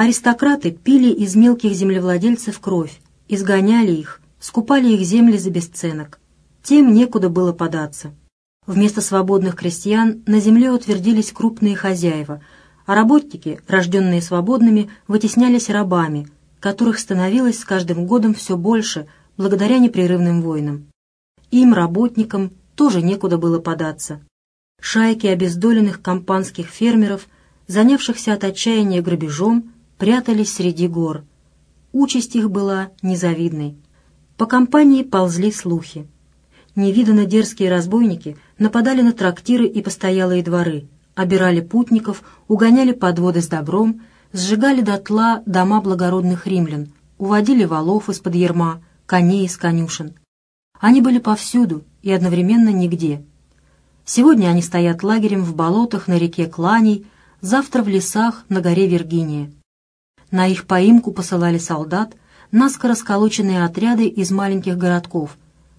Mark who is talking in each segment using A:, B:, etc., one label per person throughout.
A: Аристократы пили из мелких землевладельцев кровь, изгоняли их, скупали их земли за бесценок. Тем некуда было податься. Вместо свободных крестьян на земле утвердились крупные хозяева, а работники, рожденные свободными, вытеснялись рабами, которых становилось с каждым годом все больше благодаря непрерывным войнам. Им, работникам, тоже некуда было податься. Шайки обездоленных компанских фермеров, занявшихся от отчаяния грабежом, прятались среди гор. Участь их была незавидной. По компании ползли слухи. Невиданно дерзкие разбойники нападали на трактиры и постоялые дворы, обирали путников, угоняли подводы с добром, сжигали дотла дома благородных римлян, уводили валов из-под ерма, коней из конюшен. Они были повсюду и одновременно нигде. Сегодня они стоят лагерем в болотах на реке Кланей, завтра в лесах на горе Виргиния. На их поимку посылали солдат, наскоро сколоченные отряды из маленьких городков,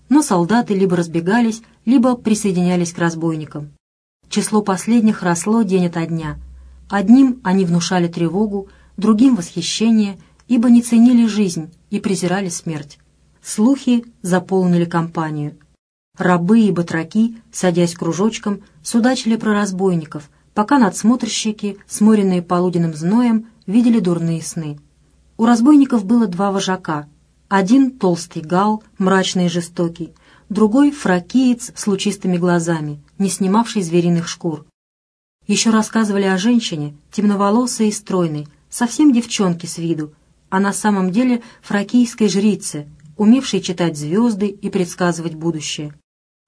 A: но солдаты либо разбегались, либо присоединялись к разбойникам. Число последних росло день ото дня. Одним они внушали тревогу, другим — восхищение, ибо не ценили жизнь и презирали смерть. Слухи заполнили компанию. Рабы и батраки, садясь кружочком, судачили про разбойников, пока надсмотрщики, сморенные полуденным зноем, видели дурные сны. У разбойников было два вожака. Один — толстый гал, мрачный и жестокий, другой — фракиец с лучистыми глазами, не снимавший звериных шкур. Еще рассказывали о женщине, темноволосой и стройной, совсем девчонке с виду, а на самом деле фракийской жрице, умевшей читать звезды и предсказывать будущее.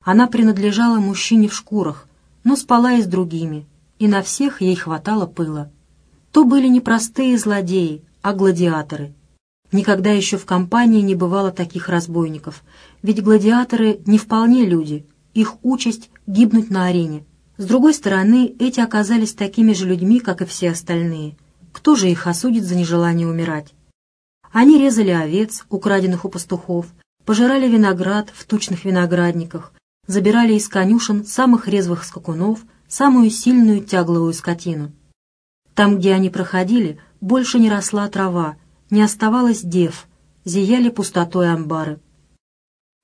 A: Она принадлежала мужчине в шкурах, но спала и с другими, и на всех ей хватало пыла то были не простые злодеи, а гладиаторы. Никогда еще в компании не бывало таких разбойников, ведь гладиаторы не вполне люди, их участь — гибнуть на арене. С другой стороны, эти оказались такими же людьми, как и все остальные. Кто же их осудит за нежелание умирать? Они резали овец, украденных у пастухов, пожирали виноград в тучных виноградниках, забирали из конюшен самых резвых скакунов, самую сильную тягловую скотину. Там, где они проходили, больше не росла трава, не оставалось дев, зияли пустотой амбары.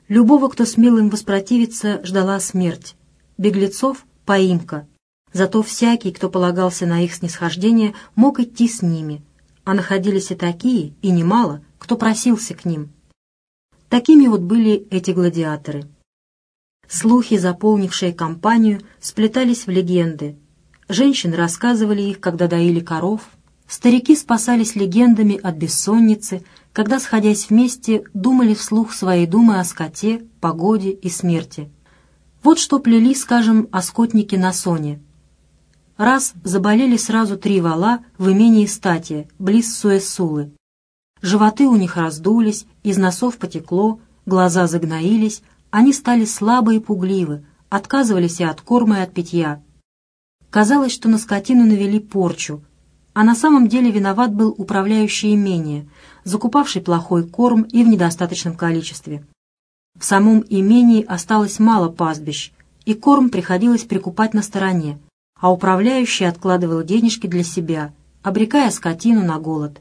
A: Любого, кто смел им воспротивиться, ждала смерть. Беглецов — поимка. Зато всякий, кто полагался на их снисхождение, мог идти с ними. А находились и такие, и немало, кто просился к ним. Такими вот были эти гладиаторы. Слухи, заполнившие компанию, сплетались в легенды, Женщины рассказывали их, когда доили коров. Старики спасались легендами от бессонницы, когда, сходясь вместе, думали вслух свои думы о скоте, погоде и смерти. Вот что плели, скажем, о скотнике на соне. Раз заболели сразу три вала в имении статья, близ Суэсулы. Животы у них раздулись, из носов потекло, глаза загноились, они стали слабы и пугливы, отказывались и от корма, и от питья. Казалось, что на скотину навели порчу, а на самом деле виноват был управляющий имение, закупавший плохой корм и в недостаточном количестве. В самом имении осталось мало пастбищ, и корм приходилось прикупать на стороне, а управляющий откладывал денежки для себя, обрекая скотину на голод.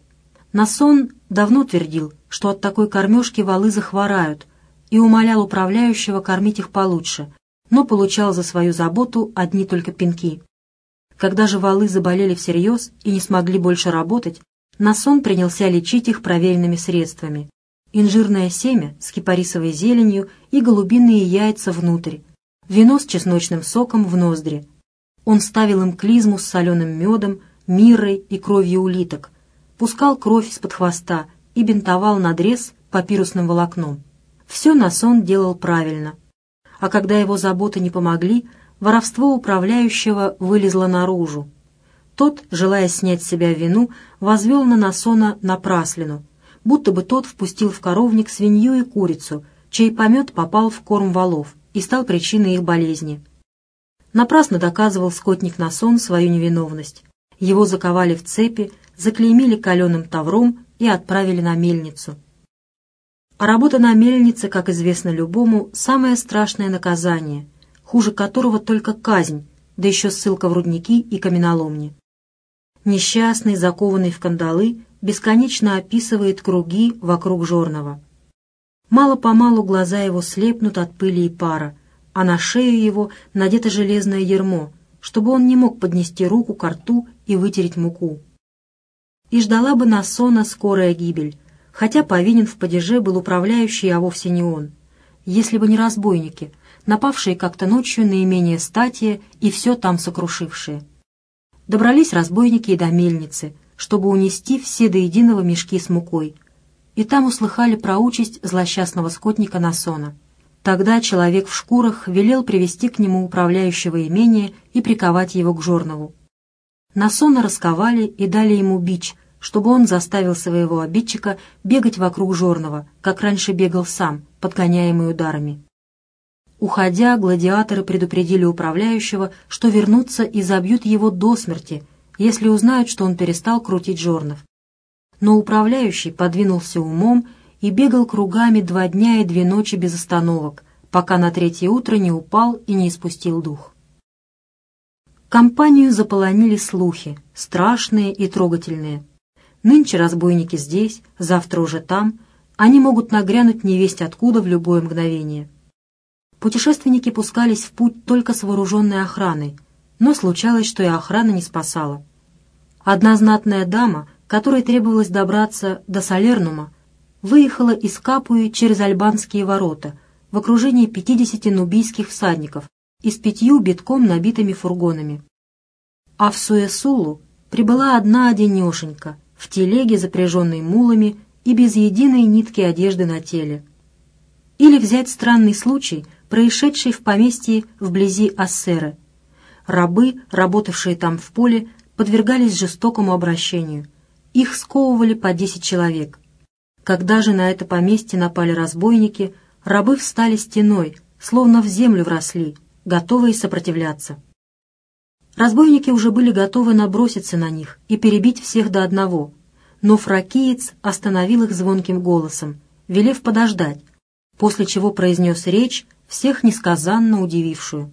A: Насон давно твердил, что от такой кормежки валы захворают, и умолял управляющего кормить их получше, но получал за свою заботу одни только пинки. Когда же валы заболели всерьез и не смогли больше работать, Насон принялся лечить их проверенными средствами. Инжирное семя с кипарисовой зеленью и голубиные яйца внутрь, вино с чесночным соком в ноздри. Он ставил им клизму с соленым медом, мирой и кровью улиток, пускал кровь из-под хвоста и бинтовал надрез папирусным волокном. Все Насон делал правильно. А когда его заботы не помогли, воровство управляющего вылезло наружу. Тот, желая снять с себя вину, возвел на Насона напраслину, будто бы тот впустил в коровник свинью и курицу, чей помет попал в корм валов и стал причиной их болезни. Напрасно доказывал скотник Насон свою невиновность. Его заковали в цепи, заклеймили каленым тавром и отправили на мельницу. А работа на мельнице, как известно любому, самое страшное наказание — хуже которого только казнь, да еще ссылка в рудники и каменоломни. Несчастный, закованный в кандалы, бесконечно описывает круги вокруг Жорного. Мало-помалу глаза его слепнут от пыли и пара, а на шею его надето железное ермо, чтобы он не мог поднести руку к рту и вытереть муку. И ждала бы Насона скорая гибель, хотя повинен в падеже был управляющий, а вовсе не он. Если бы не разбойники, напавшие как-то ночью на имение статия и все там сокрушившие. Добрались разбойники и до мельницы, чтобы унести все до единого мешки с мукой — и там услыхали про участь злосчастного скотника Насона. Тогда человек в шкурах велел привести к нему управляющего имения и приковать его к жорнову. Насона расковали и дали ему бич, чтобы он заставил своего обидчика бегать вокруг жорного, как раньше бегал сам, подгоняемый ударами. Уходя, гладиаторы предупредили управляющего, что вернутся и забьют его до смерти, если узнают, что он перестал крутить жорнов но управляющий подвинулся умом и бегал кругами два дня и две ночи без остановок, пока на третье утро не упал и не испустил дух. Компанию заполонили слухи, страшные и трогательные. Нынче разбойники здесь, завтра уже там, они могут нагрянуть невесть откуда в любое мгновение. Путешественники пускались в путь только с вооруженной охраной, но случалось, что и охрана не спасала. Одна знатная дама — которой требовалось добраться до Салернума, выехала из Капуи через Альбанские ворота в окружении 50 нубийских всадников и с пятью битком набитыми фургонами. А в Суэсулу прибыла одна одинешенька в телеге, запряженной мулами и без единой нитки одежды на теле. Или взять странный случай, происшедший в поместье вблизи Ассеры. Рабы, работавшие там в поле, подвергались жестокому обращению – их сковывали по десять человек. Когда же на это поместье напали разбойники, рабы встали стеной, словно в землю вросли, готовые сопротивляться. Разбойники уже были готовы наброситься на них и перебить всех до одного, но фракиец остановил их звонким голосом, велев подождать, после чего произнес речь, всех несказанно удивившую.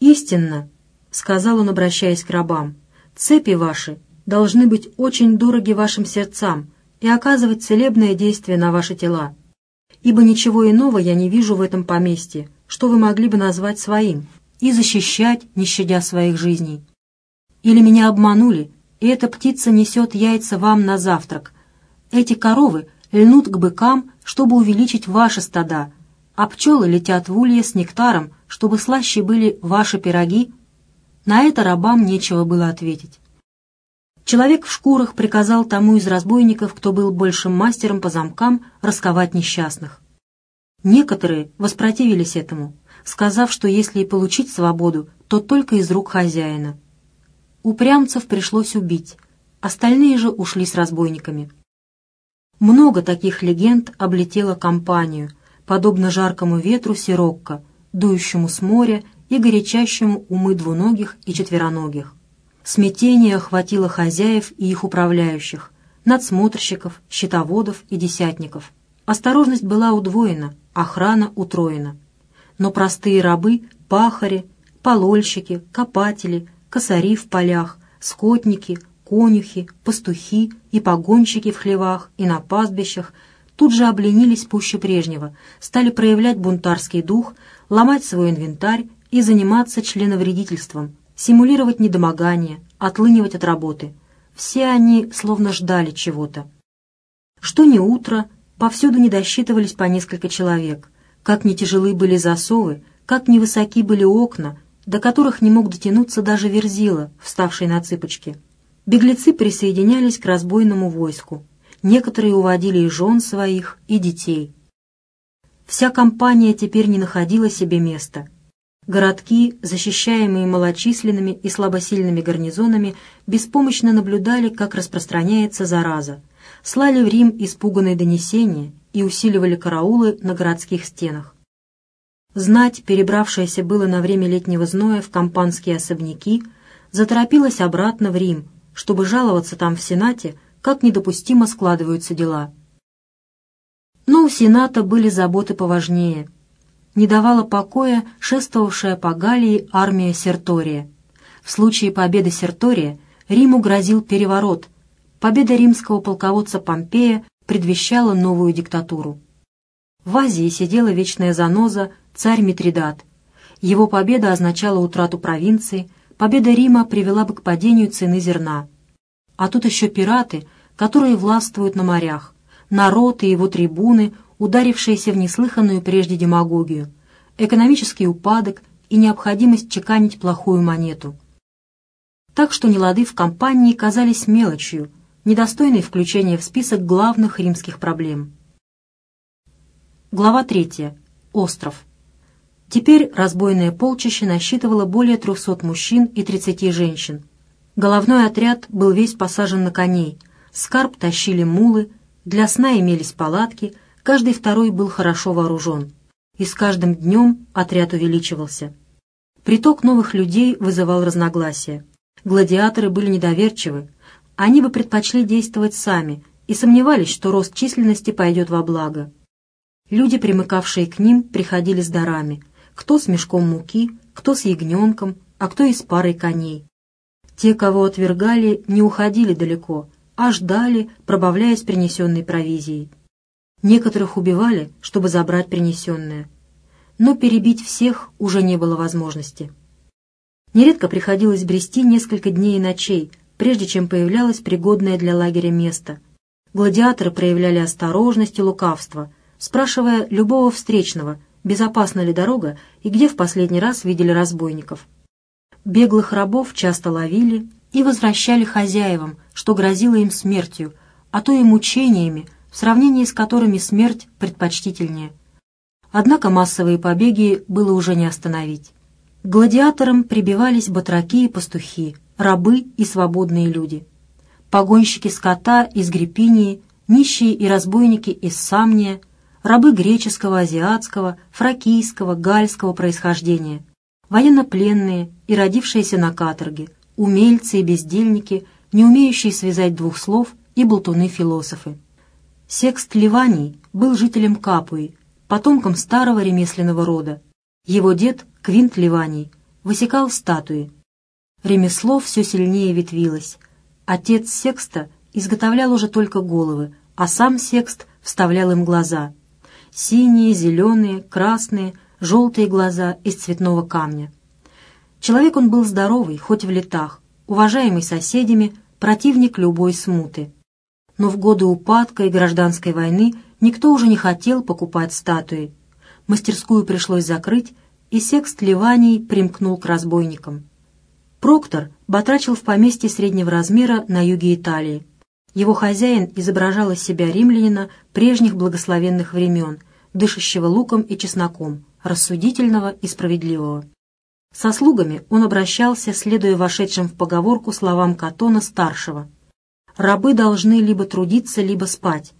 A: «Истинно», — сказал он, обращаясь к рабам, — «цепи ваши должны быть очень дороги вашим сердцам и оказывать целебное действие на ваши тела. Ибо ничего иного я не вижу в этом поместье, что вы могли бы назвать своим, и защищать, не щадя своих жизней. Или меня обманули, и эта птица несет яйца вам на завтрак. Эти коровы льнут к быкам, чтобы увеличить ваши стада, а пчелы летят в улье с нектаром, чтобы слаще были ваши пироги. На это рабам нечего было ответить. Человек в шкурах приказал тому из разбойников, кто был большим мастером по замкам, расковать несчастных. Некоторые воспротивились этому, сказав, что если и получить свободу, то только из рук хозяина. Упрямцев пришлось убить, остальные же ушли с разбойниками. Много таких легенд облетело компанию, подобно жаркому ветру сирокко, дующему с моря и горячащему умы двуногих и четвероногих. Смятение охватило хозяев и их управляющих, надсмотрщиков, счетоводов и десятников. Осторожность была удвоена, охрана утроена. Но простые рабы, пахари, полольщики, копатели, косари в полях, скотники, конюхи, пастухи и погонщики в хлевах и на пастбищах тут же обленились пуще прежнего, стали проявлять бунтарский дух, ломать свой инвентарь и заниматься членовредительством, симулировать недомогание, отлынивать от работы. Все они словно ждали чего-то. Что ни утро, повсюду не досчитывались по несколько человек. Как не тяжелы были засовы, как невысоки были окна, до которых не мог дотянуться даже Верзила, вставший на цыпочки. Беглецы присоединялись к разбойному войску. Некоторые уводили и жен своих, и детей. Вся компания теперь не находила себе места. Городки, защищаемые малочисленными и слабосильными гарнизонами, беспомощно наблюдали, как распространяется зараза, слали в Рим испуганные донесения и усиливали караулы на городских стенах. Знать, перебравшаяся было на время летнего зноя в компанские особняки, заторопилась обратно в Рим, чтобы жаловаться там в Сенате, как недопустимо складываются дела. Но у Сената были заботы поважнее – не давала покоя шествовавшая по Галлии армия Сертория. В случае победы Сертория Риму грозил переворот. Победа римского полководца Помпея предвещала новую диктатуру. В Азии сидела вечная заноза, царь Митридат. Его победа означала утрату провинции, победа Рима привела бы к падению цены зерна. А тут еще пираты, которые властвуют на морях, народ и его трибуны, ударившиеся в неслыханную прежде демагогию, экономический упадок и необходимость чеканить плохую монету. Так что нелады в компании казались мелочью, недостойной включения в список главных римских проблем. Глава 3. Остров. Теперь разбойное полчище насчитывало более 300 мужчин и 30 женщин. Головной отряд был весь посажен на коней, скарб тащили мулы, для сна имелись палатки, каждый второй был хорошо вооружен. И с каждым днем отряд увеличивался. Приток новых людей вызывал разногласия. Гладиаторы были недоверчивы, они бы предпочли действовать сами и сомневались, что рост численности пойдет во благо. Люди, примыкавшие к ним, приходили с дарами, кто с мешком муки, кто с ягненком, а кто и с парой коней. Те, кого отвергали, не уходили далеко, а ждали, пробавляясь принесенной провизией. Некоторых убивали, чтобы забрать принесенное. Но перебить всех уже не было возможности. Нередко приходилось брести несколько дней и ночей, прежде чем появлялось пригодное для лагеря место. Гладиаторы проявляли осторожность и лукавство, спрашивая любого встречного, безопасна ли дорога и где в последний раз видели разбойников. Беглых рабов часто ловили и возвращали хозяевам, что грозило им смертью, а то и мучениями, в сравнении с которыми смерть предпочтительнее. Однако массовые побеги было уже не остановить. Гладиаторам прибивались батраки и пастухи, рабы и свободные люди. Погонщики скота из Гриппинии, нищие и разбойники из Самния, рабы греческого, азиатского, фракийского, гальского происхождения, военнопленные и родившиеся на каторге, умельцы и бездельники, не умеющие связать двух слов и болтуны-философы. Секст Ливаний был жителем Капуи, потомком старого ремесленного рода. Его дед, Квинт Ливаний, высекал статуи. Ремесло все сильнее ветвилось. Отец Секста изготовлял уже только головы, а сам Секст вставлял им глаза. Синие, зеленые, красные, желтые глаза из цветного камня. Человек он был здоровый, хоть в летах, уважаемый соседями, противник любой смуты. Но в годы упадка и гражданской войны никто уже не хотел покупать статуи. Мастерскую пришлось закрыть, и секст Ливаний примкнул к разбойникам. Проктор батрачил в поместье среднего размера на юге Италии. Его хозяин изображал из себя римлянина прежних благословенных времен, дышащего луком и чесноком, рассудительного и справедливого. Со слугами он обращался, следуя вошедшим в поговорку словам Катона-старшего. «Рабы должны либо трудиться, либо спать».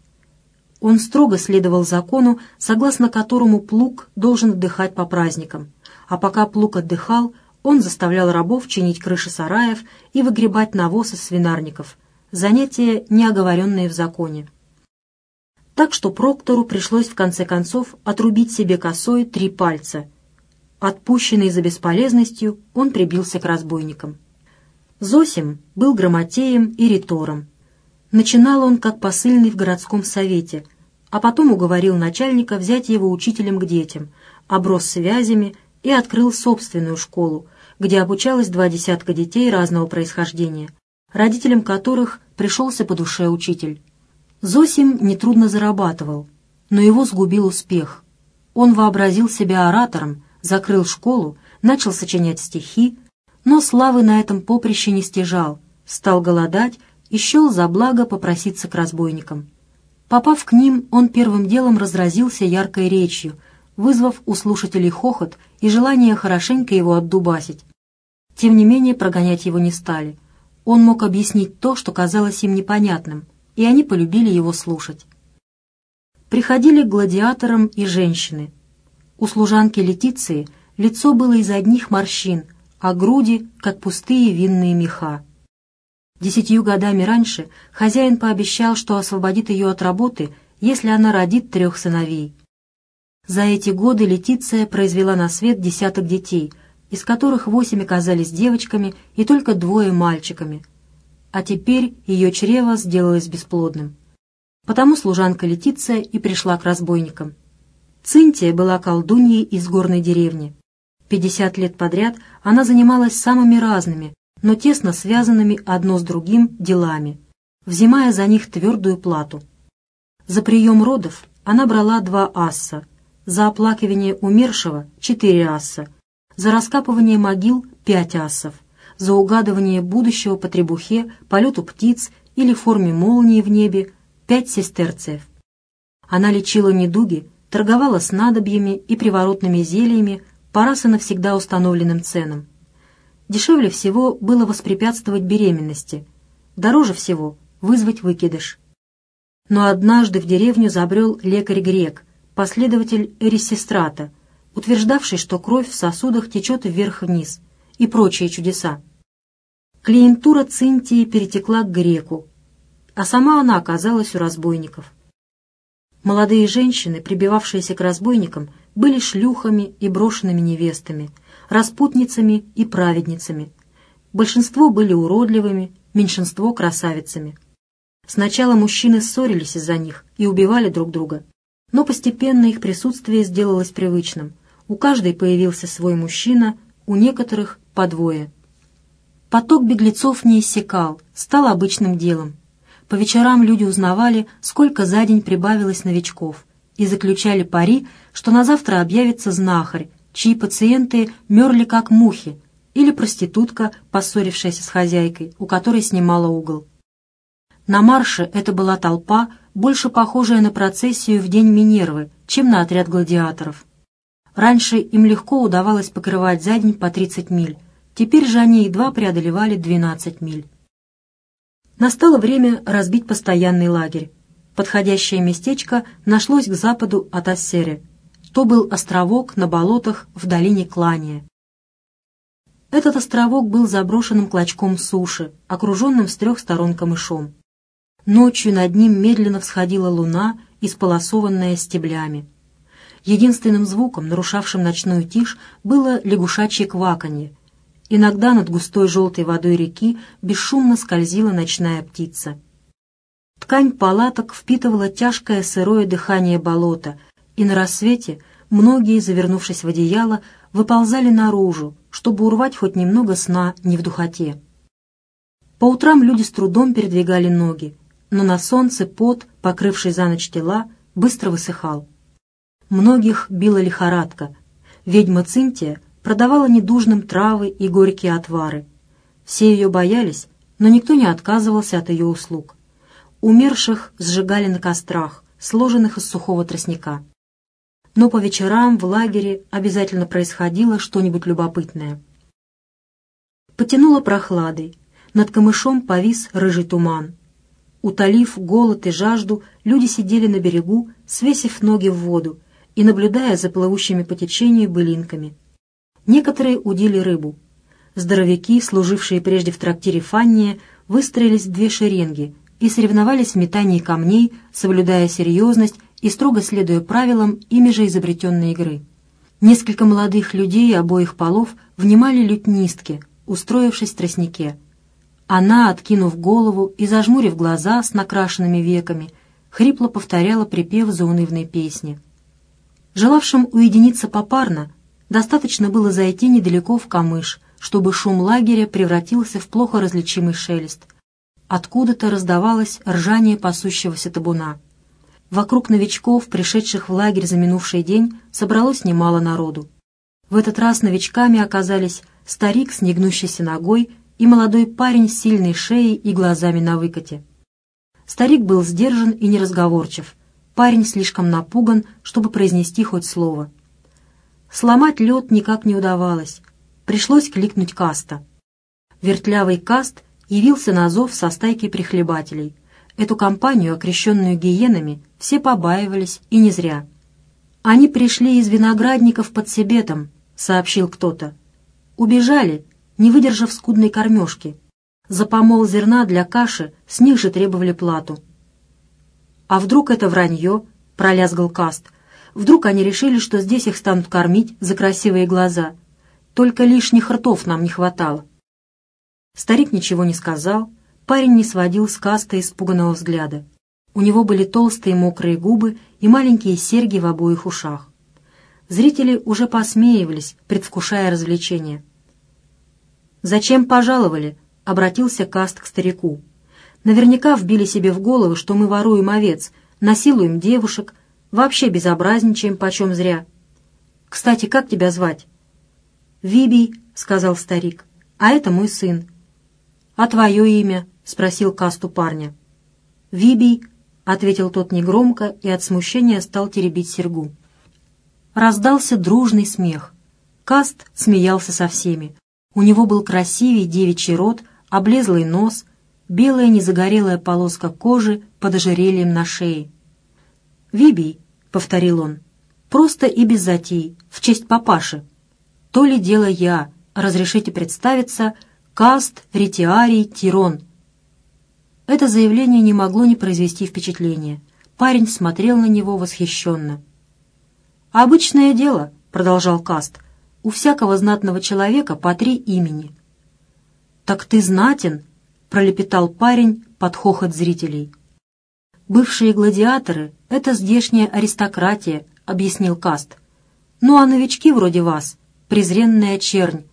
A: Он строго следовал закону, согласно которому плуг должен отдыхать по праздникам, а пока плуг отдыхал, он заставлял рабов чинить крыши сараев и выгребать навоз из свинарников, занятия, не оговоренные в законе. Так что Проктору пришлось в конце концов отрубить себе косой три пальца — Отпущенный за бесполезностью, он прибился к разбойникам. Зосим был грамотеем и ритором. Начинал он как посыльный в городском совете, а потом уговорил начальника взять его учителем к детям, оброс связями и открыл собственную школу, где обучалось два десятка детей разного происхождения, родителям которых пришелся по душе учитель. Зосим нетрудно зарабатывал, но его сгубил успех. Он вообразил себя оратором, закрыл школу, начал сочинять стихи, но славы на этом поприще не стяжал, стал голодать и счел за благо попроситься к разбойникам. Попав к ним, он первым делом разразился яркой речью, вызвав у слушателей хохот и желание хорошенько его отдубасить. Тем не менее прогонять его не стали. Он мог объяснить то, что казалось им непонятным, и они полюбили его слушать. Приходили к гладиаторам и женщины, у служанки Летиции лицо было из одних морщин, а груди, как пустые винные меха. Десятью годами раньше хозяин пообещал, что освободит ее от работы, если она родит трех сыновей. За эти годы Летиция произвела на свет десяток детей, из которых восемь оказались девочками и только двое мальчиками. А теперь ее чрево сделалось бесплодным. Потому служанка Летиция и пришла к разбойникам. Цинтия была колдуньей из горной деревни. Пятьдесят лет подряд она занималась самыми разными, но тесно связанными одно с другим делами, взимая за них твердую плату. За прием родов она брала два асса, за оплакивание умершего — четыре асса, за раскапывание могил — пять ассов, за угадывание будущего по требухе, полету птиц или форме молнии в небе — пять сестерцев. Она лечила недуги, торговала снадобьями и приворотными зельями по раз и навсегда установленным ценам. Дешевле всего было воспрепятствовать беременности, дороже всего вызвать выкидыш. Но однажды в деревню забрел лекарь-грек, последователь Эрисистрата, утверждавший, что кровь в сосудах течет вверх-вниз, и прочие чудеса. Клиентура Цинтии перетекла к греку, а сама она оказалась у разбойников. Молодые женщины, прибивавшиеся к разбойникам, были шлюхами и брошенными невестами, распутницами и праведницами. Большинство были уродливыми, меньшинство — красавицами. Сначала мужчины ссорились из-за них и убивали друг друга, но постепенно их присутствие сделалось привычным. У каждой появился свой мужчина, у некоторых — по двое. Поток беглецов не иссякал, стал обычным делом. По вечерам люди узнавали, сколько за день прибавилось новичков, и заключали пари, что на завтра объявится знахарь, чьи пациенты мерли как мухи, или проститутка, поссорившаяся с хозяйкой, у которой снимала угол. На марше это была толпа, больше похожая на процессию в день Минервы, чем на отряд гладиаторов. Раньше им легко удавалось покрывать за день по 30 миль, теперь же они едва преодолевали 12 миль. Настало время разбить постоянный лагерь. Подходящее местечко нашлось к западу от Ассере. То был островок на болотах в долине Клания. Этот островок был заброшенным клочком суши, окруженным с трех сторон камышом. Ночью над ним медленно всходила луна, исполосованная стеблями. Единственным звуком, нарушавшим ночную тишь, было лягушачье кваканье, Иногда над густой желтой водой реки бесшумно скользила ночная птица. Ткань палаток впитывала тяжкое сырое дыхание болота, и на рассвете многие, завернувшись в одеяло, выползали наружу, чтобы урвать хоть немного сна не в духоте. По утрам люди с трудом передвигали ноги, но на солнце пот, покрывший за ночь тела, быстро высыхал. Многих била лихорадка. Ведьма Цинтия продавала недужным травы и горькие отвары. Все ее боялись, но никто не отказывался от ее услуг. Умерших сжигали на кострах, сложенных из сухого тростника. Но по вечерам в лагере обязательно происходило что-нибудь любопытное. Потянуло прохладой, над камышом повис рыжий туман. Утолив голод и жажду, люди сидели на берегу, свесив ноги в воду и наблюдая за плывущими по течению былинками. Некоторые удили рыбу. Здоровяки, служившие прежде в трактире Фанния, выстроились в две шеренги и соревновались в метании камней, соблюдая серьезность и строго следуя правилам ими же изобретенной игры. Несколько молодых людей обоих полов внимали лютнистке, устроившись в тростнике. Она, откинув голову и зажмурив глаза с накрашенными веками, хрипло повторяла припев заунывной песни. Желавшим уединиться попарно, Достаточно было зайти недалеко в камыш, чтобы шум лагеря превратился в плохо различимый шелест. Откуда-то раздавалось ржание пасущегося табуна. Вокруг новичков, пришедших в лагерь за минувший день, собралось немало народу. В этот раз новичками оказались старик с негнущейся ногой и молодой парень с сильной шеей и глазами на выкате. Старик был сдержан и неразговорчив, парень слишком напуган, чтобы произнести хоть слово — Сломать лед никак не удавалось. Пришлось кликнуть Каста. Вертлявый Каст явился на зов со стайкой прихлебателей. Эту компанию, окрещенную гиенами, все побаивались, и не зря. «Они пришли из виноградников под Себетом», — сообщил кто-то. «Убежали, не выдержав скудной кормежки. За помол зерна для каши с них же требовали плату». «А вдруг это вранье?» — пролязгал Каст — Вдруг они решили, что здесь их станут кормить за красивые глаза. Только лишних ртов нам не хватало. Старик ничего не сказал, парень не сводил с каста испуганного взгляда. У него были толстые мокрые губы и маленькие серьги в обоих ушах. Зрители уже посмеивались, предвкушая развлечение. «Зачем пожаловали?» — обратился Каст к старику. «Наверняка вбили себе в голову, что мы воруем овец, насилуем девушек, вообще безобразничаем почем зря. Кстати, как тебя звать?» «Вибий», — сказал старик, — «а это мой сын». «А твое имя?» — спросил Касту парня. «Вибий», — ответил тот негромко и от смущения стал теребить серьгу. Раздался дружный смех. Каст смеялся со всеми. У него был красивый девичий рот, облезлый нос, белая незагорелая полоска кожи под ожерельем на шее. «Вибий», — повторил он, — «просто и без затей, в честь папаши. То ли дело я, разрешите представиться, Каст Ритиарий Тирон». Это заявление не могло не произвести впечатления. Парень смотрел на него восхищенно. «Обычное дело», — продолжал Каст, — «у всякого знатного человека по три имени». «Так ты знатен», — пролепетал парень под хохот зрителей. «Бывшие гладиаторы — это здешняя аристократия», — объяснил Каст. «Ну а новички вроде вас — презренная чернь».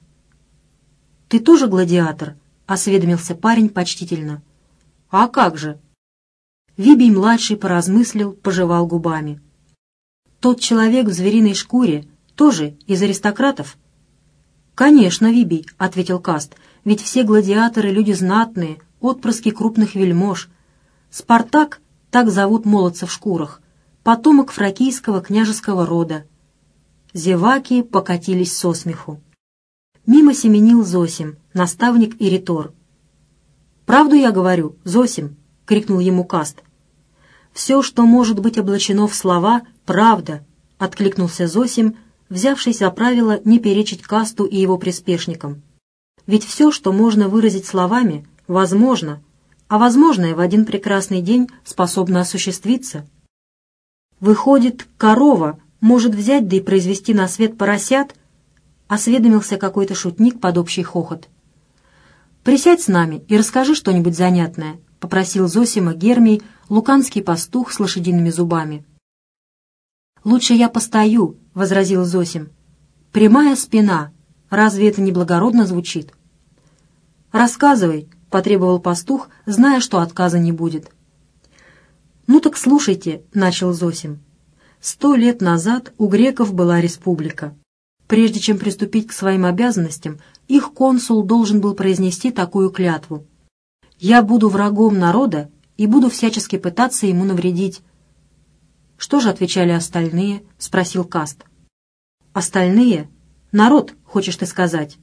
A: «Ты тоже гладиатор?» — осведомился парень почтительно. «А как же?» Вибий-младший поразмыслил, пожевал губами. «Тот человек в звериной шкуре тоже из аристократов?» «Конечно, Вибий», — ответил Каст, — «ведь все гладиаторы — люди знатные, отпрыски крупных вельмож. Спартак, так зовут молодца в шкурах, потомок фракийского княжеского рода». Зеваки покатились со смеху. Мимо семенил Зосим, наставник и ритор. «Правду я говорю, Зосим!» — крикнул ему Каст. «Все, что может быть облачено в слова, правда!» — откликнулся Зосим, взявшись за правило не перечить Касту и его приспешникам. «Ведь все, что можно выразить словами, возможно, а возможное в один прекрасный день способно осуществиться. Выходит, корова может взять да и произвести на свет поросят?» — осведомился какой-то шутник под общий хохот. «Присядь с нами и расскажи что-нибудь занятное», — попросил Зосима Гермий, луканский пастух с лошадиными зубами. «Лучше я постою», — возразил Зосим. «Прямая спина. Разве это не благородно звучит?» «Рассказывай», — потребовал пастух, зная, что отказа не будет. «Ну так слушайте», — начал Зосим. «Сто лет назад у греков была республика. Прежде чем приступить к своим обязанностям, их консул должен был произнести такую клятву. «Я буду врагом народа и буду всячески пытаться ему навредить». «Что же отвечали остальные?» — спросил Каст. «Остальные? Народ, хочешь ты сказать?»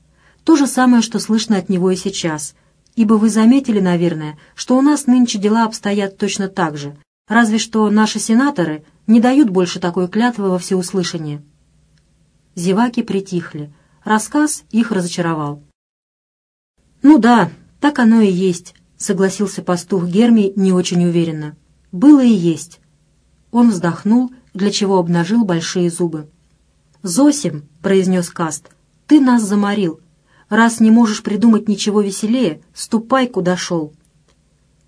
A: То же самое, что слышно от него и сейчас. Ибо вы заметили, наверное, что у нас нынче дела обстоят точно так же, разве что наши сенаторы не дают больше такой клятвы во всеуслышание. Зеваки притихли. Рассказ их разочаровал. «Ну да, так оно и есть», — согласился пастух Герми не очень уверенно. «Было и есть». Он вздохнул, для чего обнажил большие зубы. «Зосим», — произнес Каст, — «ты нас заморил. Раз не можешь придумать ничего веселее, ступай, куда шел».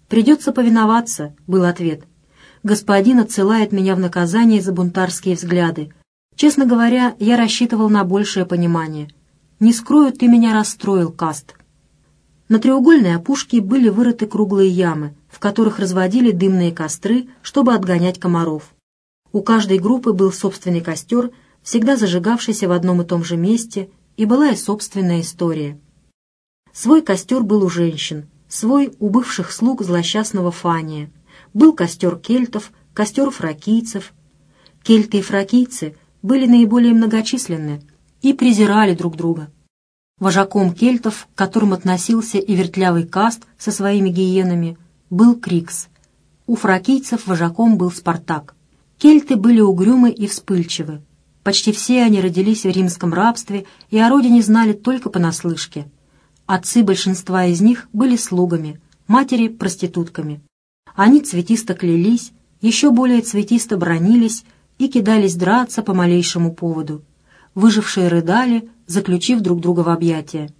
A: «Придется повиноваться», — был ответ. «Господин отсылает меня в наказание за бунтарские взгляды, Честно говоря, я рассчитывал на большее понимание. Не скрою, ты меня расстроил, Каст. На треугольной опушке были вырыты круглые ямы, в которых разводили дымные костры, чтобы отгонять комаров. У каждой группы был собственный костер, всегда зажигавшийся в одном и том же месте, и была и собственная история. Свой костер был у женщин, свой у бывших слуг злосчастного Фания. Был костер кельтов, костер фракийцев. Кельты и фракийцы — были наиболее многочисленны и презирали друг друга. Вожаком кельтов, к которым относился и вертлявый каст со своими гиенами, был Крикс. У фракийцев вожаком был Спартак. Кельты были угрюмы и вспыльчивы. Почти все они родились в римском рабстве и о родине знали только понаслышке. Отцы большинства из них были слугами, матери — проститутками. Они цветисто клялись, еще более цветисто бронились и кидались драться по малейшему поводу. Выжившие рыдали, заключив друг друга в объятия.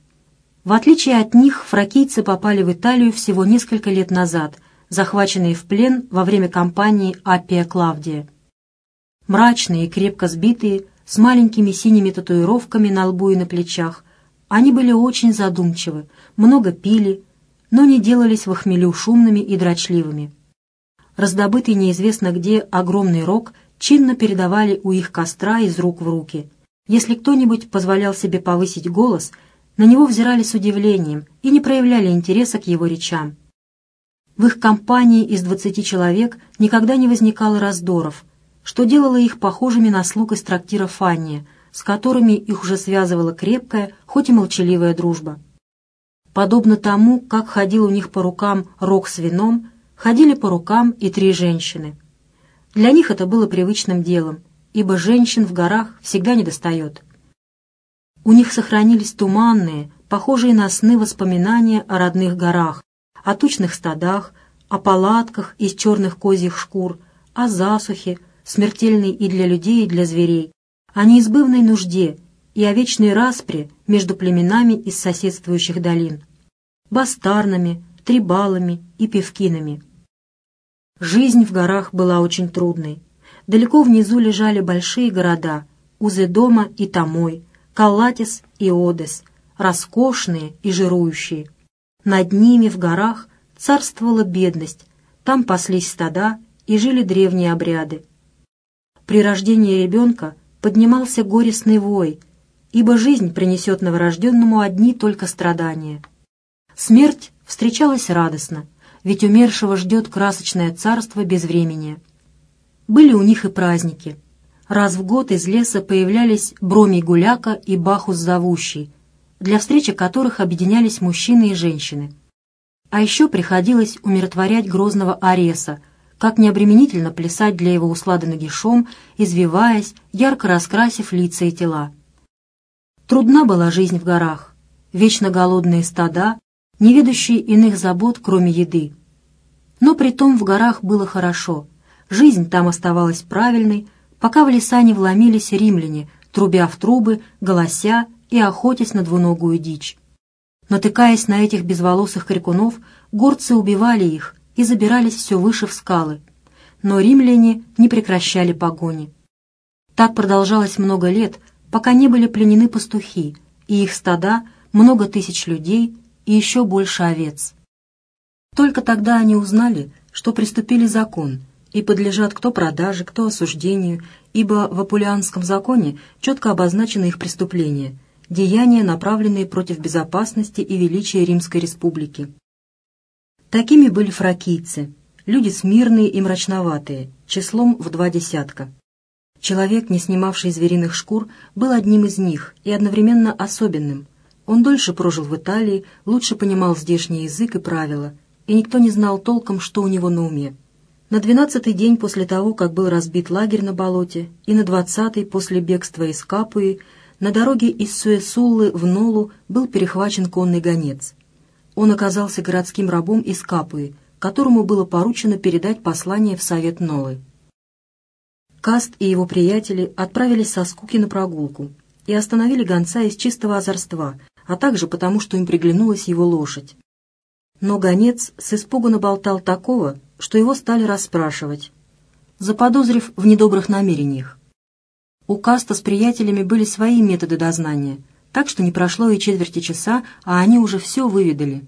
A: В отличие от них, фракийцы попали в Италию всего несколько лет назад, захваченные в плен во время кампании Аппия Клавдия. Мрачные и крепко сбитые, с маленькими синими татуировками на лбу и на плечах, они были очень задумчивы, много пили, но не делались в хмелю шумными и дрочливыми. Раздобытый неизвестно где огромный рог чинно передавали у их костра из рук в руки. Если кто-нибудь позволял себе повысить голос, на него взирали с удивлением и не проявляли интереса к его речам. В их компании из двадцати человек никогда не возникало раздоров, что делало их похожими на слуг из трактира Фанни, с которыми их уже связывала крепкая, хоть и молчаливая дружба. Подобно тому, как ходил у них по рукам рог с вином, ходили по рукам и три женщины. Для них это было привычным делом, ибо женщин в горах всегда недостает. У них сохранились туманные, похожие на сны воспоминания о родных горах, о тучных стадах, о палатках из черных козьих шкур, о засухе, смертельной и для людей, и для зверей, о неизбывной нужде и о вечной распре между племенами из соседствующих долин, бастарнами, трибалами и певкинами. Жизнь в горах была очень трудной. Далеко внизу лежали большие города — Узедома и Тамой, Калатис и Одес, роскошные и жирующие. Над ними в горах царствовала бедность, там паслись стада и жили древние обряды. При рождении ребенка поднимался горестный вой, ибо жизнь принесет новорожденному одни только страдания. Смерть встречалась радостно — ведь умершего ждет красочное царство без времени. Были у них и праздники. Раз в год из леса появлялись Бромий Гуляка и Бахус Зовущий, для встречи которых объединялись мужчины и женщины. А еще приходилось умиротворять грозного Ареса, как необременительно плясать для его услады нагишом, извиваясь, ярко раскрасив лица и тела. Трудна была жизнь в горах, вечно голодные стада, не ведущие иных забот, кроме еды. Но при том в горах было хорошо. Жизнь там оставалась правильной, пока в леса не вломились римляне, трубя в трубы, голося и охотясь на двуногую дичь. Натыкаясь на этих безволосых крикунов, горцы убивали их и забирались все выше в скалы. Но римляне не прекращали погони. Так продолжалось много лет, пока не были пленены пастухи, и их стада, много тысяч людей, и еще больше овец. Только тогда они узнали, что приступили закон и подлежат кто продаже, кто осуждению, ибо в Апулианском законе четко обозначены их преступления, деяния, направленные против безопасности и величия Римской Республики. Такими были фракийцы, люди смирные и мрачноватые, числом в два десятка. Человек, не снимавший звериных шкур, был одним из них и одновременно особенным – он дольше прожил в Италии, лучше понимал здешний язык и правила, и никто не знал толком, что у него на уме. На двенадцатый день после того, как был разбит лагерь на болоте, и на двадцатый после бегства из Капуи, на дороге из Суэсуллы в Нолу был перехвачен конный гонец. Он оказался городским рабом из Капуи, которому было поручено передать послание в Совет Нолы. Каст и его приятели отправились со скуки на прогулку и остановили гонца из чистого озорства, а также потому, что им приглянулась его лошадь. Но гонец с испугу наболтал такого, что его стали расспрашивать, заподозрив в недобрых намерениях. У Каста с приятелями были свои методы дознания, так что не прошло и четверти часа, а они уже все выведали.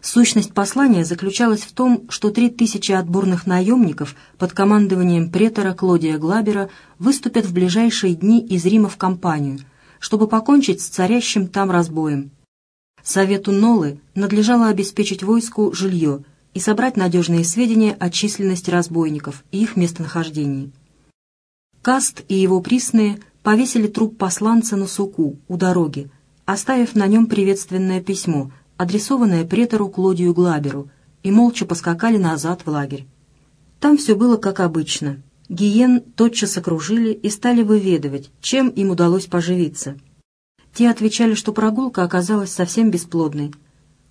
A: Сущность послания заключалась в том, что три тысячи отборных наемников под командованием претора Клодия Глабера выступят в ближайшие дни из Рима в кампанию – чтобы покончить с царящим там разбоем. Совету Нолы надлежало обеспечить войску жилье и собрать надежные сведения о численности разбойников и их местонахождении. Каст и его присные повесили труп посланца на суку у дороги, оставив на нем приветственное письмо, адресованное претору Клодию Глаберу, и молча поскакали назад в лагерь. Там все было как обычно — Гиен тотчас окружили и стали выведывать, чем им удалось поживиться. Те отвечали, что прогулка оказалась совсем бесплодной.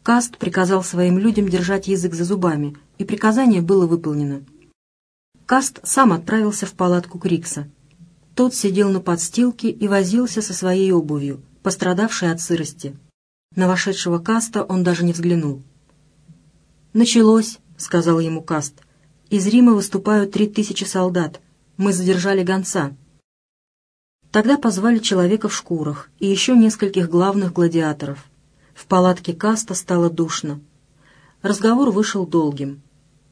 A: Каст приказал своим людям держать язык за зубами, и приказание было выполнено. Каст сам отправился в палатку Крикса. Тот сидел на подстилке и возился со своей обувью, пострадавшей от сырости. На вошедшего Каста он даже не взглянул. «Началось», — сказал ему Каст. «Из Рима выступают три тысячи солдат. Мы задержали гонца». Тогда позвали человека в шкурах и еще нескольких главных гладиаторов. В палатке Каста стало душно. Разговор вышел долгим.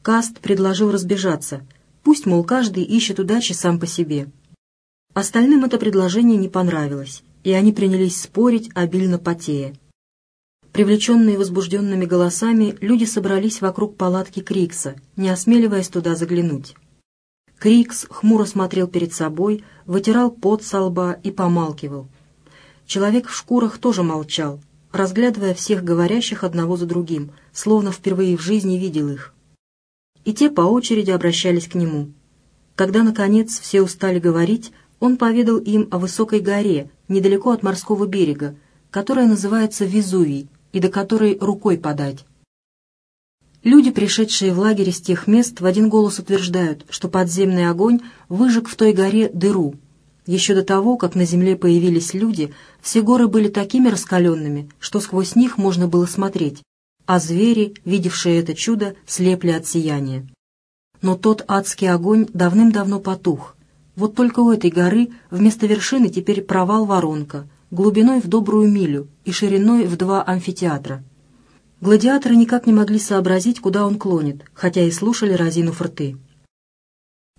A: Каст предложил разбежаться. Пусть, мол, каждый ищет удачи сам по себе. Остальным это предложение не понравилось, и они принялись спорить, обильно потея. Привлеченные возбужденными голосами, люди собрались вокруг палатки Крикса, не осмеливаясь туда заглянуть. Крикс хмуро смотрел перед собой, вытирал пот со лба и помалкивал. Человек в шкурах тоже молчал, разглядывая всех говорящих одного за другим, словно впервые в жизни видел их. И те по очереди обращались к нему. Когда, наконец, все устали говорить, он поведал им о высокой горе, недалеко от морского берега, которая называется Везувий, и до которой рукой подать. Люди, пришедшие в лагерь из тех мест, в один голос утверждают, что подземный огонь выжег в той горе дыру. Еще до того, как на земле появились люди, все горы были такими раскаленными, что сквозь них можно было смотреть, а звери, видевшие это чудо, слепли от сияния. Но тот адский огонь давным-давно потух. Вот только у этой горы вместо вершины теперь провал-воронка, глубиной в добрую милю и шириной в два амфитеатра. Гладиаторы никак не могли сообразить, куда он клонит, хотя и слушали разину рты.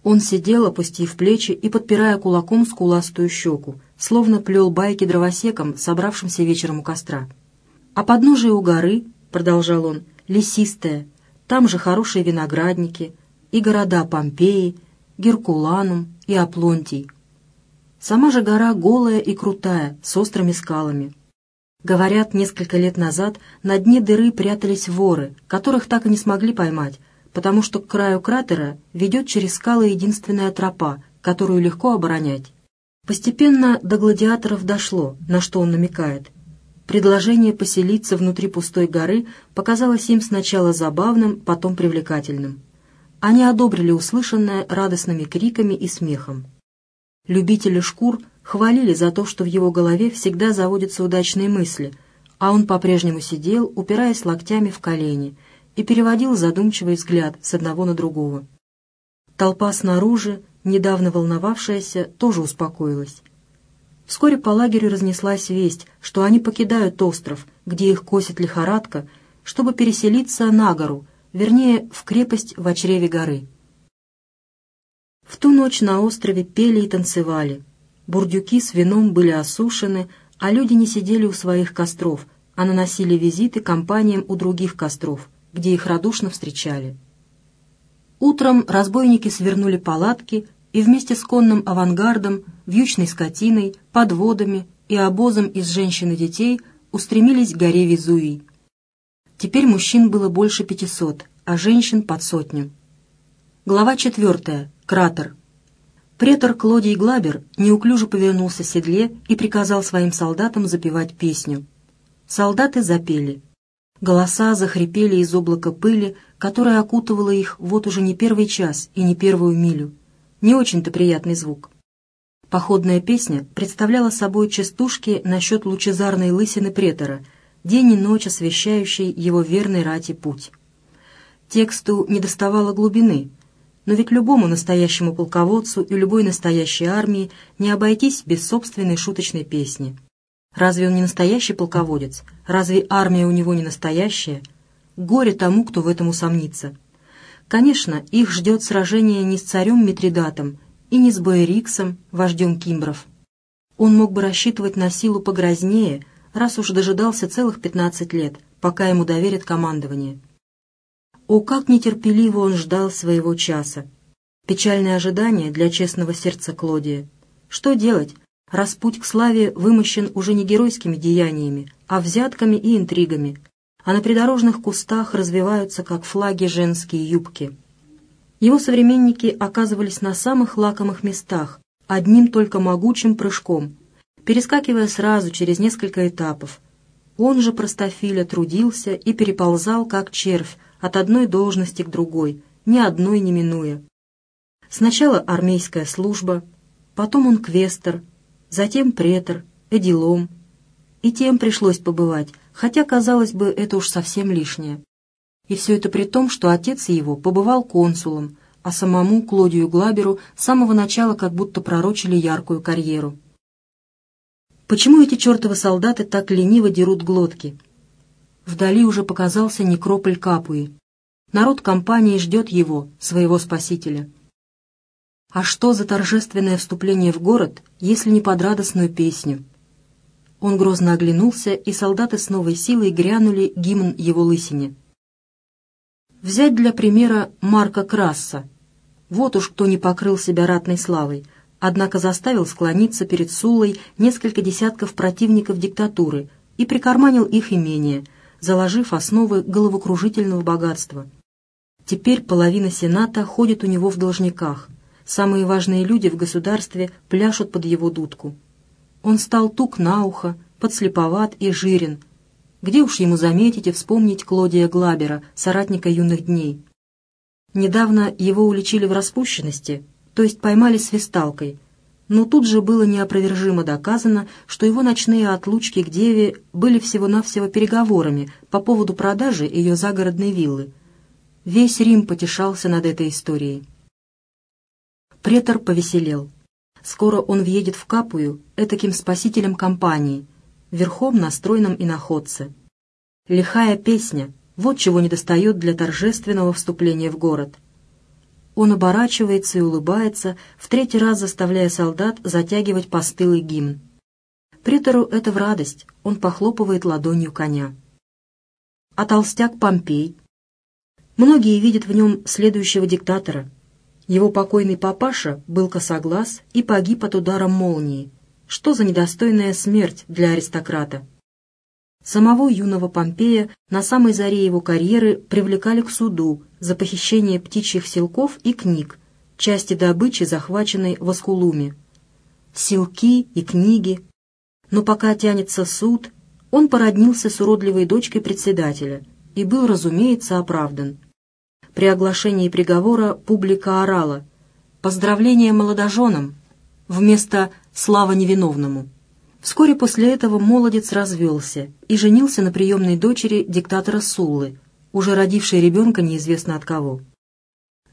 A: Он сидел, опустив плечи и подпирая кулаком скуластую щеку, словно плел байки дровосеком, собравшимся вечером у костра. «А подножие у горы, — продолжал он, — лесистое, там же хорошие виноградники и города Помпеи, Геркуланум и Аплонтий, Сама же гора голая и крутая, с острыми скалами. Говорят, несколько лет назад на дне дыры прятались воры, которых так и не смогли поймать, потому что к краю кратера ведет через скалы единственная тропа, которую легко оборонять. Постепенно до гладиаторов дошло, на что он намекает. Предложение поселиться внутри пустой горы показалось им сначала забавным, потом привлекательным. Они одобрили услышанное радостными криками и смехом. Любители шкур хвалили за то, что в его голове всегда заводятся удачные мысли, а он по-прежнему сидел, упираясь локтями в колени, и переводил задумчивый взгляд с одного на другого. Толпа снаружи, недавно волновавшаяся, тоже успокоилась. Вскоре по лагерю разнеслась весть, что они покидают остров, где их косит лихорадка, чтобы переселиться на гору, вернее, в крепость в очреве горы. В ту ночь на острове пели и танцевали. Бурдюки с вином были осушены, а люди не сидели у своих костров, а наносили визиты компаниям у других костров, где их радушно встречали. Утром разбойники свернули палатки и вместе с конным авангардом, вьючной скотиной, подводами и обозом из женщин и детей устремились к горе Везувий. Теперь мужчин было больше пятисот, а женщин под сотню. Глава четвертая. Кратер. Претор Клодий Глабер неуклюже повернулся в седле и приказал своим солдатам запевать песню. Солдаты запели. Голоса захрипели из облака пыли, которая окутывала их вот уже не первый час и не первую милю. Не очень-то приятный звук. Походная песня представляла собой частушки насчет лучезарной лысины претора, день и ночь освещающей его верной рати путь. Тексту недоставало глубины, но ведь любому настоящему полководцу и любой настоящей армии не обойтись без собственной шуточной песни. Разве он не настоящий полководец? Разве армия у него не настоящая? Горе тому, кто в этом усомнится. Конечно, их ждет сражение не с царем Митридатом и не с Боэриксом, вождем кимбров. Он мог бы рассчитывать на силу погрознее, раз уж дожидался целых пятнадцать лет, пока ему доверят командование. О, как нетерпеливо он ждал своего часа! Печальное ожидание для честного сердца Клодия. Что делать, раз путь к славе вымощен уже не геройскими деяниями, а взятками и интригами, а на придорожных кустах развиваются, как флаги, женские юбки. Его современники оказывались на самых лакомых местах, одним только могучим прыжком, перескакивая сразу через несколько этапов. Он же, простофиля, трудился и переползал, как червь, от одной должности к другой, ни одной не минуя. Сначала армейская служба, потом он квестер, затем претор, эдилом. и тем пришлось побывать, хотя, казалось бы, это уж совсем лишнее. И все это при том, что отец его побывал консулом, а самому Клодию Глаберу с самого начала как будто пророчили яркую карьеру. Почему эти чертовы солдаты так лениво дерут глотки? Вдали уже показался некрополь Капуи. Народ компании ждет его, своего спасителя. А что за торжественное вступление в город, если не под радостную песню? Он грозно оглянулся, и солдаты с новой силой грянули гимн его лысине. Взять для примера Марка Красса. Вот уж кто не покрыл себя ратной славой, однако заставил склониться перед Сулой несколько десятков противников диктатуры и прикарманил их имение, заложив основы головокружительного богатства. Теперь половина Сената ходит у него в должниках. Самые важные люди в государстве пляшут под его дудку. Он стал тук на ухо, подслеповат и жирен. Где уж ему заметить и вспомнить Клодия Глабера, соратника юных дней? Недавно его уличили в распущенности, то есть поймали свисталкой, но тут же было неопровержимо доказано, что его ночные отлучки к деве были всего-навсего переговорами по поводу продажи ее загородной виллы. Весь Рим потешался над этой историей. Претор повеселел. Скоро он въедет в Капую этаким спасителем компании, верхом на стройном иноходце. Лихая песня — вот чего недостает для торжественного вступления в город. Он оборачивается и улыбается, в третий раз заставляя солдат затягивать постылый гимн. Притору это в радость, он похлопывает ладонью коня. А толстяк Помпей? Многие видят в нем следующего диктатора — его покойный папаша был косоглаз и погиб от удара молнии. Что за недостойная смерть для аристократа? Самого юного Помпея на самой заре его карьеры привлекали к суду за похищение птичьих селков и книг, части добычи, захваченной в Аскулуме. Селки и книги. Но пока тянется суд, он породнился с уродливой дочкой председателя и был, разумеется, оправдан. При оглашении приговора публика орала «Поздравления молодоженам!» вместо «Слава невиновному!». Вскоре после этого молодец развелся и женился на приемной дочери диктатора Суллы, уже родившей ребенка неизвестно от кого.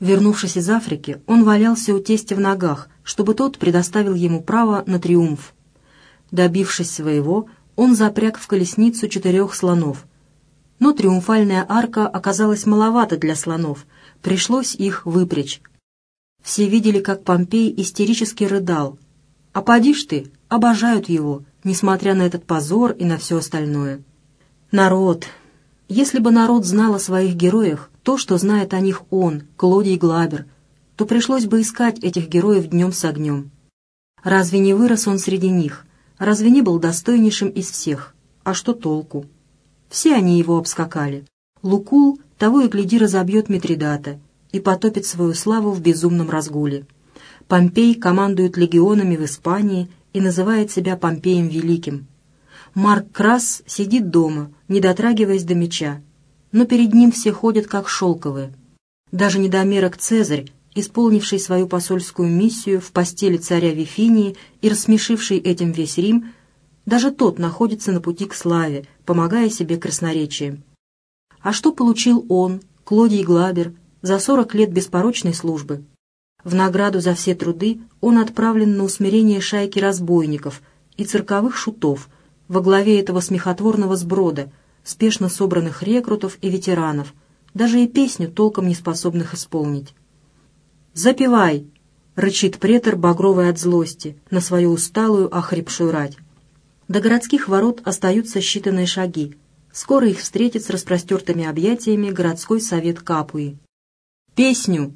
A: Вернувшись из Африки, он валялся у тестя в ногах, чтобы тот предоставил ему право на триумф. Добившись своего, он запряг в колесницу четырех слонов — но триумфальная арка оказалась маловата для слонов, пришлось их выпрячь. Все видели, как Помпей истерически рыдал. А поди ж ты, обожают его, несмотря на этот позор и на все остальное. Народ. Если бы народ знал о своих героях, то, что знает о них он, Клодий Глабер, то пришлось бы искать этих героев днем с огнем. Разве не вырос он среди них? Разве не был достойнейшим из всех? А что толку? Все они его обскакали. Лукул того и гляди разобьет Митридата и потопит свою славу в безумном разгуле. Помпей командует легионами в Испании и называет себя Помпеем Великим. Марк Крас сидит дома, не дотрагиваясь до меча, но перед ним все ходят как шелковые. Даже недомерок Цезарь, исполнивший свою посольскую миссию в постели царя Вифинии и рассмешивший этим весь Рим, даже тот находится на пути к славе, помогая себе красноречием. А что получил он, Клодий Глабер, за сорок лет беспорочной службы? В награду за все труды он отправлен на усмирение шайки разбойников и цирковых шутов во главе этого смехотворного сброда, спешно собранных рекрутов и ветеранов, даже и песню толком не способных исполнить. «Запевай!» — рычит претор, багровый от злости, на свою усталую, охрипшую рать. До городских ворот остаются считанные шаги. Скоро их встретит с распростертыми объятиями городской совет Капуи. «Песню!»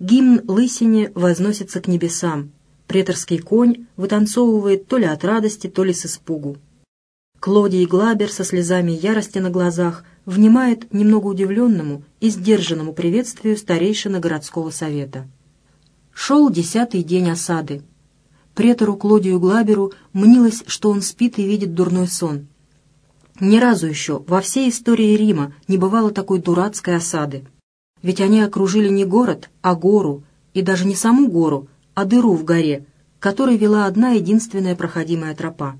A: Гимн лысине возносится к небесам. Преторский конь вытанцовывает то ли от радости, то ли с испугу. Клодий Глабер со слезами ярости на глазах внимает немного удивленному и сдержанному приветствию старейшины городского совета. Шел десятый день осады. Претору Клодию Глаберу мнилось, что он спит и видит дурной сон. Ни разу еще во всей истории Рима не бывало такой дурацкой осады. Ведь они окружили не город, а гору, и даже не саму гору, а дыру в горе, которой вела одна единственная проходимая тропа.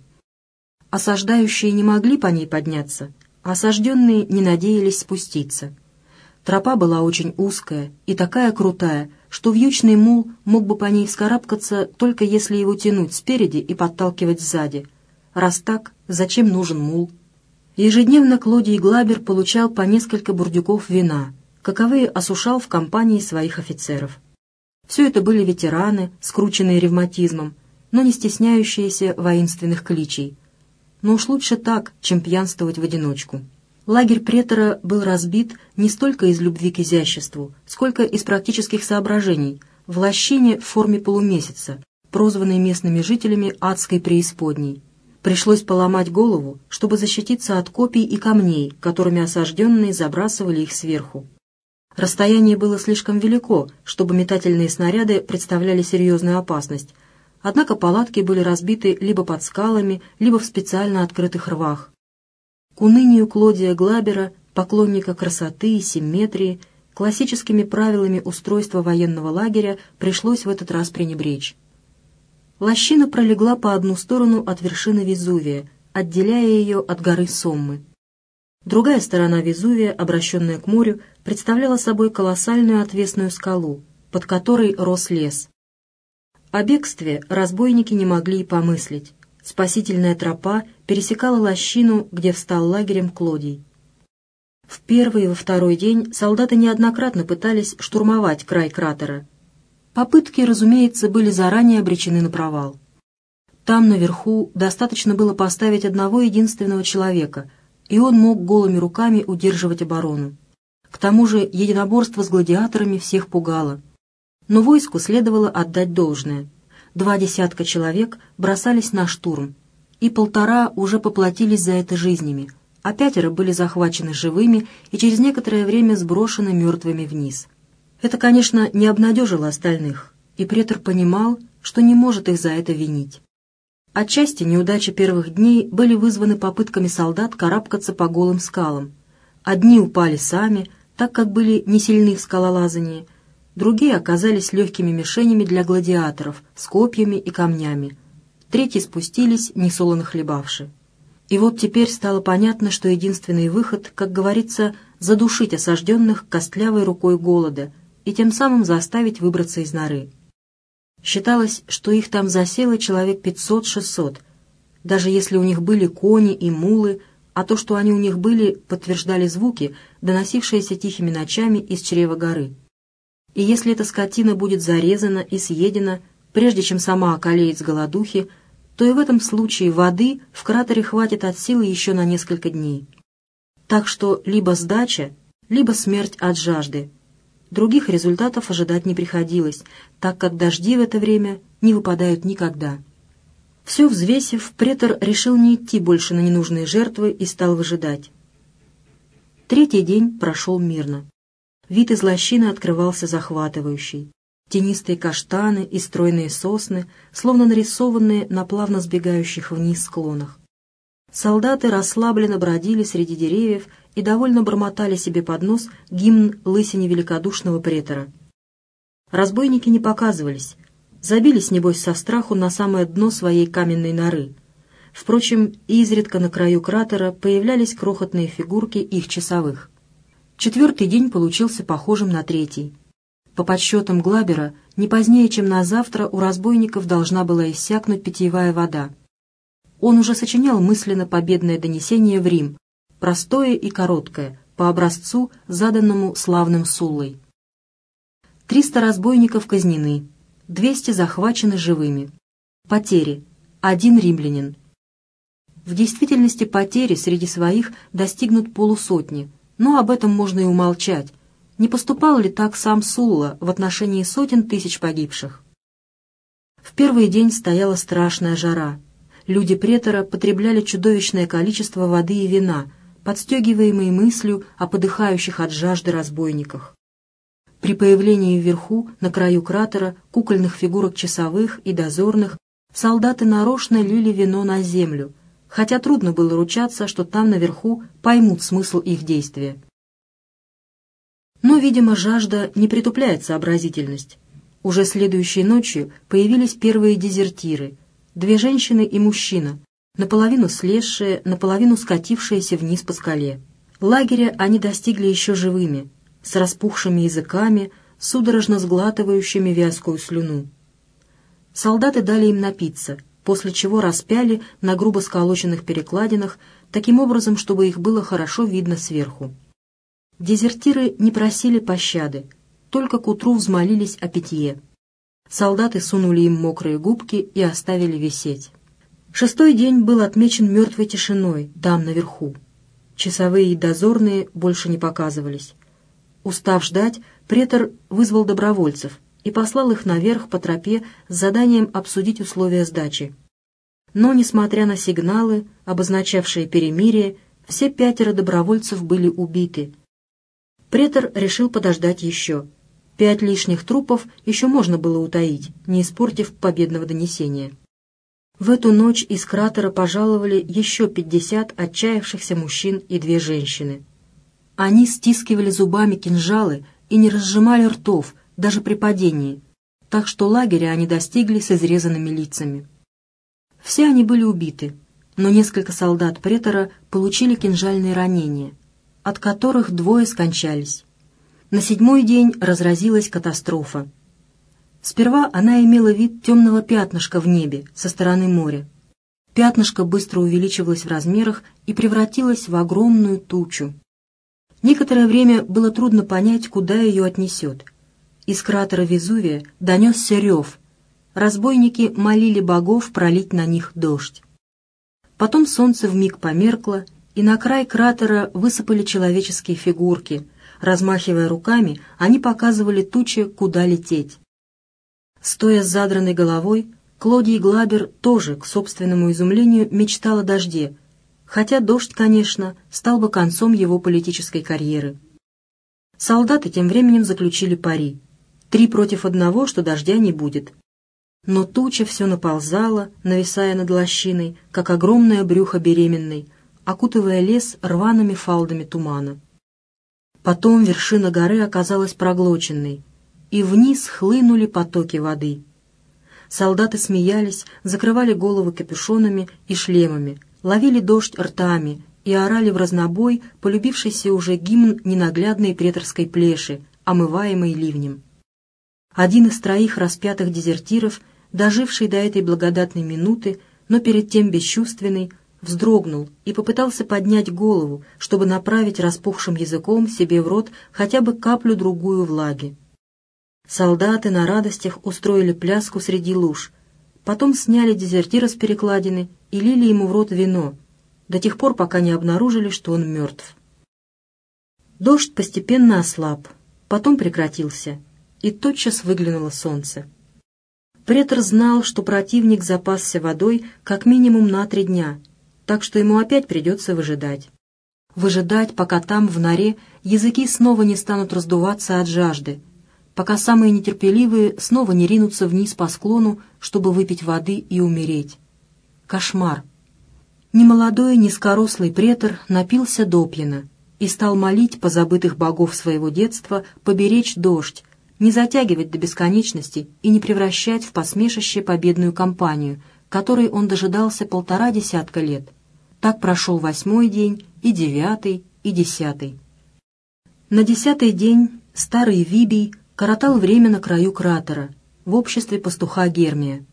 A: Осаждающие не могли по ней подняться, а осажденные не надеялись спуститься. Тропа была очень узкая и такая крутая, что вьючный мул мог бы по ней вскарабкаться, только если его тянуть спереди и подталкивать сзади. Раз так, зачем нужен мул? Ежедневно Клодий Глабер получал по несколько бурдюков вина, каковые осушал в компании своих офицеров. Все это были ветераны, скрученные ревматизмом, но не стесняющиеся воинственных кличей. Но уж лучше так, чем пьянствовать в одиночку. Лагерь претора был разбит не столько из любви к изяществу, сколько из практических соображений, в лощине в форме полумесяца, прозванной местными жителями адской преисподней. Пришлось поломать голову, чтобы защититься от копий и камней, которыми осажденные забрасывали их сверху. Расстояние было слишком велико, чтобы метательные снаряды представляли серьезную опасность, однако палатки были разбиты либо под скалами, либо в специально открытых рвах. К унынию Клодия Глабера, поклонника красоты и симметрии, классическими правилами устройства военного лагеря пришлось в этот раз пренебречь. Лощина пролегла по одну сторону от вершины Везувия, отделяя ее от горы Соммы. Другая сторона Везувия, обращенная к морю, представляла собой колоссальную отвесную скалу, под которой рос лес. О бегстве разбойники не могли и помыслить. Спасительная тропа пересекала лощину, где встал лагерем Клодий. В первый и во второй день солдаты неоднократно пытались штурмовать край кратера. Попытки, разумеется, были заранее обречены на провал. Там, наверху, достаточно было поставить одного единственного человека, и он мог голыми руками удерживать оборону. К тому же единоборство с гладиаторами всех пугало. Но войску следовало отдать должное — два десятка человек бросались на штурм, и полтора уже поплатились за это жизнями, а пятеро были захвачены живыми и через некоторое время сброшены мертвыми вниз. Это, конечно, не обнадежило остальных, и претор понимал, что не может их за это винить. Отчасти неудачи первых дней были вызваны попытками солдат карабкаться по голым скалам. Одни упали сами, так как были не сильны в скалолазании – Другие оказались легкими мишенями для гладиаторов с копьями и камнями. Третьи спустились, несолоно хлебавши. И вот теперь стало понятно, что единственный выход, как говорится, задушить осажденных костлявой рукой голода и тем самым заставить выбраться из норы. Считалось, что их там засело человек 500-600, даже если у них были кони и мулы, а то, что они у них были, подтверждали звуки, доносившиеся тихими ночами из чрева горы и если эта скотина будет зарезана и съедена, прежде чем сама околеет с голодухи, то и в этом случае воды в кратере хватит от силы еще на несколько дней. Так что либо сдача, либо смерть от жажды. Других результатов ожидать не приходилось, так как дожди в это время не выпадают никогда. Все взвесив, претор решил не идти больше на ненужные жертвы и стал выжидать. Третий день прошел мирно. Вид из лощины открывался захватывающий. Тенистые каштаны и стройные сосны, словно нарисованные на плавно сбегающих вниз склонах. Солдаты расслабленно бродили среди деревьев и довольно бормотали себе под нос гимн лысине великодушного претора. Разбойники не показывались, забились, небось, со страху на самое дно своей каменной норы. Впрочем, изредка на краю кратера появлялись крохотные фигурки их часовых. Четвертый день получился похожим на третий. По подсчетам Глабера, не позднее, чем на завтра у разбойников должна была иссякнуть питьевая вода. Он уже сочинял мысленно победное донесение в Рим, простое и короткое, по образцу, заданному славным Суллой. Триста разбойников казнены, двести захвачены живыми. Потери. Один римлянин. В действительности потери среди своих достигнут полусотни – но об этом можно и умолчать. Не поступал ли так сам Сулла в отношении сотен тысяч погибших? В первый день стояла страшная жара. Люди претора потребляли чудовищное количество воды и вина, подстегиваемые мыслью о подыхающих от жажды разбойниках. При появлении вверху, на краю кратера, кукольных фигурок часовых и дозорных, солдаты нарочно лили вино на землю, хотя трудно было ручаться, что там наверху поймут смысл их действия. Но, видимо, жажда не притупляет сообразительность. Уже следующей ночью появились первые дезертиры, две женщины и мужчина, наполовину слезшие, наполовину скатившиеся вниз по скале. Лагеря они достигли еще живыми, с распухшими языками, судорожно сглатывающими вязкую слюну. Солдаты дали им напиться, после чего распяли на грубо сколоченных перекладинах, таким образом, чтобы их было хорошо видно сверху. Дезертиры не просили пощады, только к утру взмолились о питье. Солдаты сунули им мокрые губки и оставили висеть. Шестой день был отмечен мертвой тишиной там, наверху. Часовые и дозорные больше не показывались. Устав ждать, претор вызвал добровольцев и послал их наверх по тропе с заданием обсудить условия сдачи. Но, несмотря на сигналы, обозначавшие перемирие, все пятеро добровольцев были убиты. Претор решил подождать еще. Пять лишних трупов еще можно было утаить, не испортив победного донесения. В эту ночь из кратера пожаловали еще пятьдесят отчаявшихся мужчин и две женщины. Они стискивали зубами кинжалы и не разжимали ртов, даже при падении, так что лагеря они достигли с изрезанными лицами. Все они были убиты, но несколько солдат претора получили кинжальные ранения, от которых двое скончались. На седьмой день разразилась катастрофа. Сперва она имела вид темного пятнышка в небе со стороны моря. Пятнышко быстро увеличивалось в размерах и превратилось в огромную тучу. Некоторое время было трудно понять, куда ее отнесет. Из кратера Везувия донесся рев. Разбойники молили богов пролить на них дождь. Потом солнце вмиг померкло, и на край кратера высыпали человеческие фигурки. Размахивая руками, они показывали туче, куда лететь. Стоя с задранной головой, Клодий Глабер тоже, к собственному изумлению, мечтал о дожде, хотя дождь, конечно, стал бы концом его политической карьеры. Солдаты тем временем заключили пари. Три против одного, что дождя не будет. Но туча все наползала, нависая над лощиной, как огромное брюхо беременной, окутывая лес рваными фалдами тумана. Потом вершина горы оказалась проглоченной, и вниз хлынули потоки воды. Солдаты смеялись, закрывали головы капюшонами и шлемами, ловили дождь ртами и орали в разнобой полюбившийся уже гимн ненаглядной преторской плеши, омываемой ливнем. Один из троих распятых дезертиров, доживший до этой благодатной минуты, но перед тем бесчувственный, вздрогнул и попытался поднять голову, чтобы направить распухшим языком себе в рот хотя бы каплю-другую влаги. Солдаты на радостях устроили пляску среди луж. Потом сняли дезертира с перекладины и лили ему в рот вино, до тех пор, пока не обнаружили, что он мертв. Дождь постепенно ослаб, потом прекратился, и тотчас выглянуло солнце. Претор знал, что противник запасся водой как минимум на три дня, так что ему опять придется выжидать. Выжидать, пока там, в норе, языки снова не станут раздуваться от жажды, пока самые нетерпеливые снова не ринутся вниз по склону, чтобы выпить воды и умереть. Кошмар. Немолодой, низкорослый претор напился допьяно и стал молить позабытых богов своего детства поберечь дождь, не затягивать до бесконечности и не превращать в посмешище победную кампанию, которой он дожидался полтора десятка лет. Так прошел восьмой день, и девятый, и десятый. На десятый день старый Вибий коротал время на краю кратера, в обществе пастуха Гермия.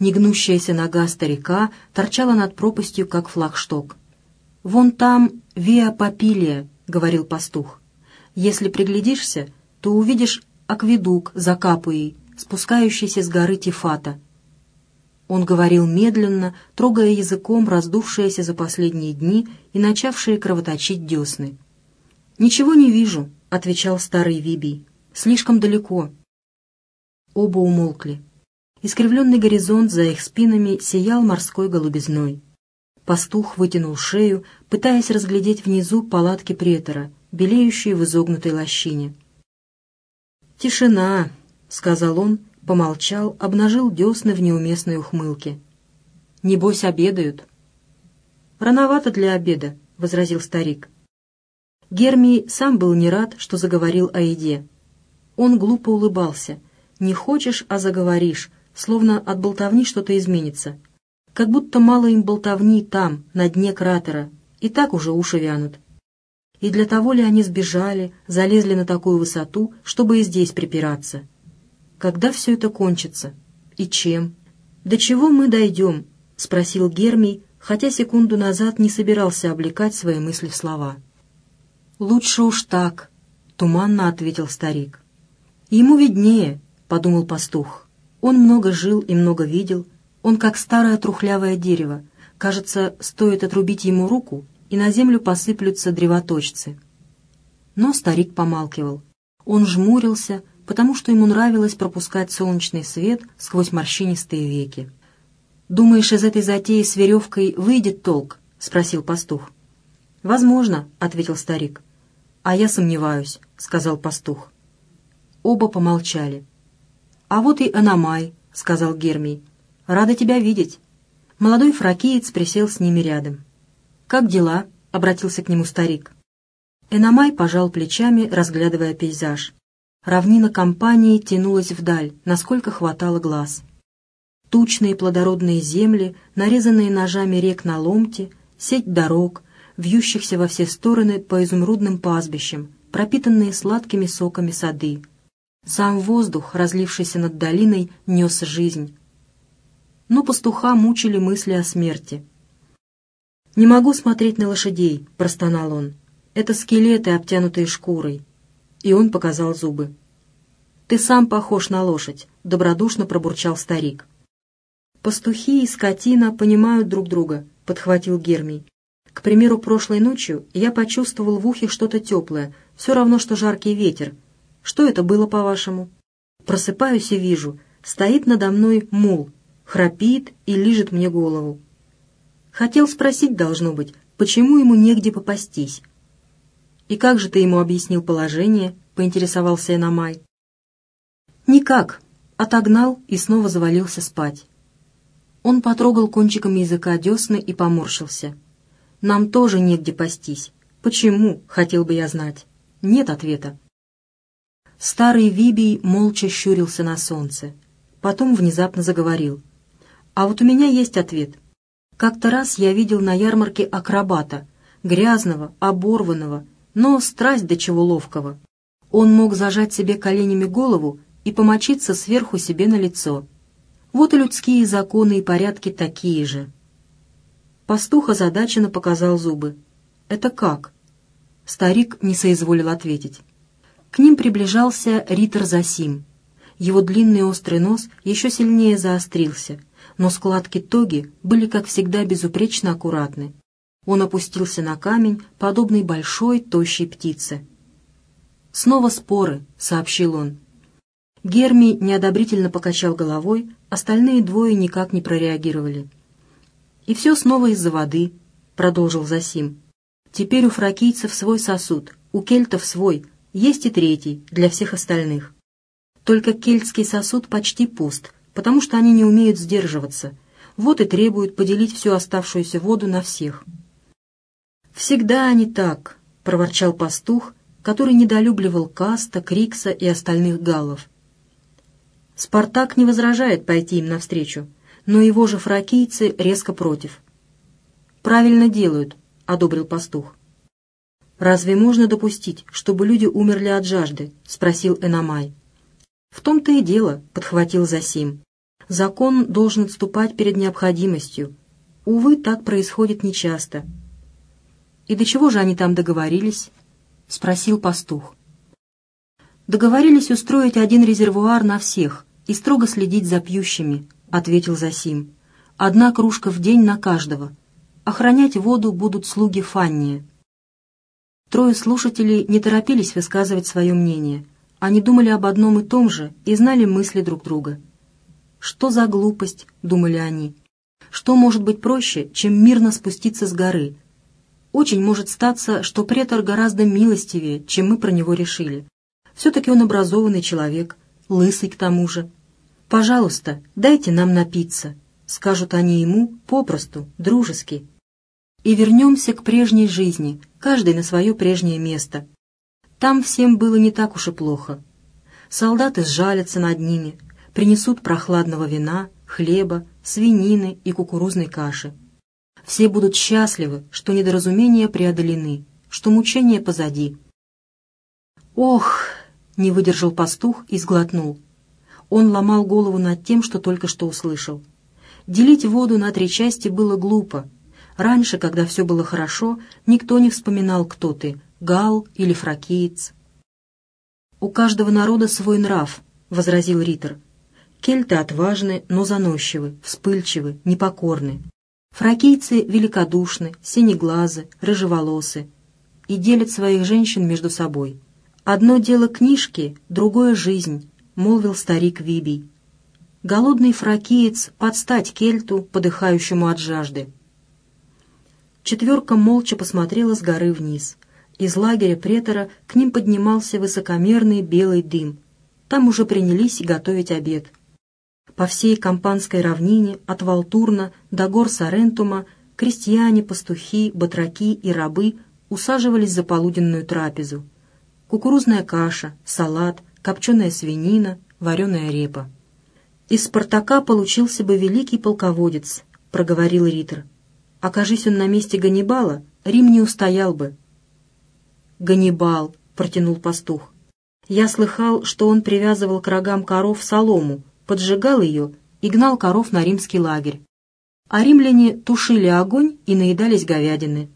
A: Негнущаяся нога старика торчала над пропастью, как флагшток. «Вон там Виа Папилия», — говорил пастух. «Если приглядишься, то увидишь акведук за Капуей, спускающийся с горы Тифата». Он говорил медленно, трогая языком раздувшиеся за последние дни и начавшие кровоточить десны. «Ничего не вижу», — отвечал старый Вибий. Слишком далеко. Оба умолкли. Искривленный горизонт за их спинами сиял морской голубизной. Пастух вытянул шею, пытаясь разглядеть внизу палатки претора, белеющие в изогнутой лощине. «Тишина», — сказал он, помолчал, обнажил десны в неуместной ухмылке. «Небось, обедают». «Рановато для обеда», — возразил старик. Гермий сам был не рад, что заговорил о еде. Он глупо улыбался. «Не хочешь, а заговоришь, словно от болтовни что-то изменится». Как будто мало им болтовни там, на дне кратера, и так уже уши вянут. И для того ли они сбежали, залезли на такую высоту, чтобы и здесь припираться? Когда все это кончится? И чем? До чего мы дойдем? — спросил Гермий, хотя секунду назад не собирался облекать свои мысли в слова. «Лучше уж так», — туманно ответил старик. «Ему виднее», — подумал пастух. «Он много жил и много видел. Он как старое трухлявое дерево. Кажется, стоит отрубить ему руку, и на землю посыплются древоточцы». Но старик помалкивал. Он жмурился, потому что ему нравилось пропускать солнечный свет сквозь морщинистые веки. «Думаешь, из этой затеи с веревкой выйдет толк?» — спросил пастух. «Возможно», — ответил старик. «А я сомневаюсь», — сказал пастух. Оба помолчали. «А вот и Аномай», — сказал Гермий. «Рада тебя видеть». Молодой фракиец присел с ними рядом. «Как дела?» — обратился к нему старик. Эномай пожал плечами, разглядывая пейзаж. Равнина компании тянулась вдаль, насколько хватало глаз. Тучные плодородные земли, нарезанные ножами рек на ломти, сеть дорог, вьющихся во все стороны по изумрудным пастбищам, пропитанные сладкими соками сады. Сам воздух, разлившийся над долиной, нес жизнь. Но пастуха мучили мысли о смерти. «Не могу смотреть на лошадей», — простонал он. «Это скелеты, обтянутые шкурой». И он показал зубы. «Ты сам похож на лошадь», — добродушно пробурчал старик. «Пастухи и скотина понимают друг друга», — подхватил Гермий. К примеру, прошлой ночью я почувствовал в ухе что-то теплое, все равно, что жаркий ветер. Что это было, по-вашему? Просыпаюсь и вижу, стоит надо мной мул, храпит и лижет мне голову. Хотел спросить, должно быть, почему ему негде попастись. «И как же ты ему объяснил положение?» — поинтересовался Эномай. «Никак», — отогнал и снова завалился спать. Он потрогал кончиком языка десны и поморщился. Нам тоже негде пастись. Почему, хотел бы я знать. Нет ответа. Старый Вибий молча щурился на солнце. Потом внезапно заговорил. А вот у меня есть ответ. Как-то раз я видел на ярмарке акробата, грязного, оборванного, но страсть до чего ловкого. Он мог зажать себе коленями голову и помочиться сверху себе на лицо. Вот и людские законы и порядки такие же. Пастух озадаченно показал зубы. «Это как?» Старик не соизволил ответить. К ним приближался Ритер Засим. Его длинный острый нос еще сильнее заострился, но складки тоги были, как всегда, безупречно аккуратны. Он опустился на камень, подобный большой, тощей птице. «Снова споры», — сообщил он. Герми неодобрительно покачал головой, остальные двое никак не прореагировали. «И все снова из-за воды», — продолжил Засим. «Теперь у фракийцев свой сосуд, у кельтов свой, есть и третий для всех остальных. Только кельтский сосуд почти пуст, потому что они не умеют сдерживаться. Вот и требуют поделить всю оставшуюся воду на всех». «Всегда они так», — проворчал пастух, который недолюбливал Каста, Крикса и остальных галлов. Спартак не возражает пойти им навстречу, но его же фракийцы резко против. «Правильно делают», — одобрил пастух. «Разве можно допустить, чтобы люди умерли от жажды?» — спросил Эномай. «В том-то и дело», — подхватил Засим. «Закон должен отступать перед необходимостью. Увы, так происходит нечасто». «И до чего же они там договорились?» — спросил пастух. «Договорились устроить один резервуар на всех и строго следить за пьющими», — ответил Засим. «Одна кружка в день на каждого. Охранять воду будут слуги Фанния». Трое слушателей не торопились высказывать свое мнение. Они думали об одном и том же и знали мысли друг друга. «Что за глупость?» — думали они. «Что может быть проще, чем мирно спуститься с горы?» Очень может статься, что претор гораздо милостивее, чем мы про него решили. Все-таки он образованный человек, лысый к тому же. «Пожалуйста, дайте нам напиться», — скажут они ему попросту, дружески. И вернемся к прежней жизни, каждый на свое прежнее место. Там всем было не так уж и плохо. Солдаты сжалятся над ними, принесут прохладного вина, хлеба, свинины и кукурузной каши. Все будут счастливы, что недоразумения преодолены, что мучения позади. «Ох!» — не выдержал пастух и сглотнул. Он ломал голову над тем, что только что услышал. Делить воду на три части было глупо. Раньше, когда все было хорошо, никто не вспоминал, кто ты — гал или фракиец. «У каждого народа свой нрав», — возразил Риттер. «Кельты отважны, но заносчивы, вспыльчивы, непокорны. Фракийцы великодушны, синеглазы, рыжеволосы и делят своих женщин между собой. Одно дело книжки, другое — жизнь», — молвил старик Вибий. Голодный фракиец подстать кельту, подыхающему от жажды. Четверка молча посмотрела с горы вниз. Из лагеря претора к ним поднимался высокомерный белый дым. Там уже принялись готовить обед. По всей Кампанской равнине, от Валтурна до гор Сарентума, крестьяне, пастухи, батраки и рабы усаживались за полуденную трапезу. Кукурузная каша, салат, копченая свинина, вареная репа. «Из Спартака получился бы великий полководец», — проговорил Риттер. «Окажись он на месте Ганнибала, Рим не устоял бы». «Ганнибал», — протянул пастух. «Я слыхал, что он привязывал к рогам коров солому, поджигал ее и гнал коров на римский лагерь. А римляне тушили огонь и наедались говядины.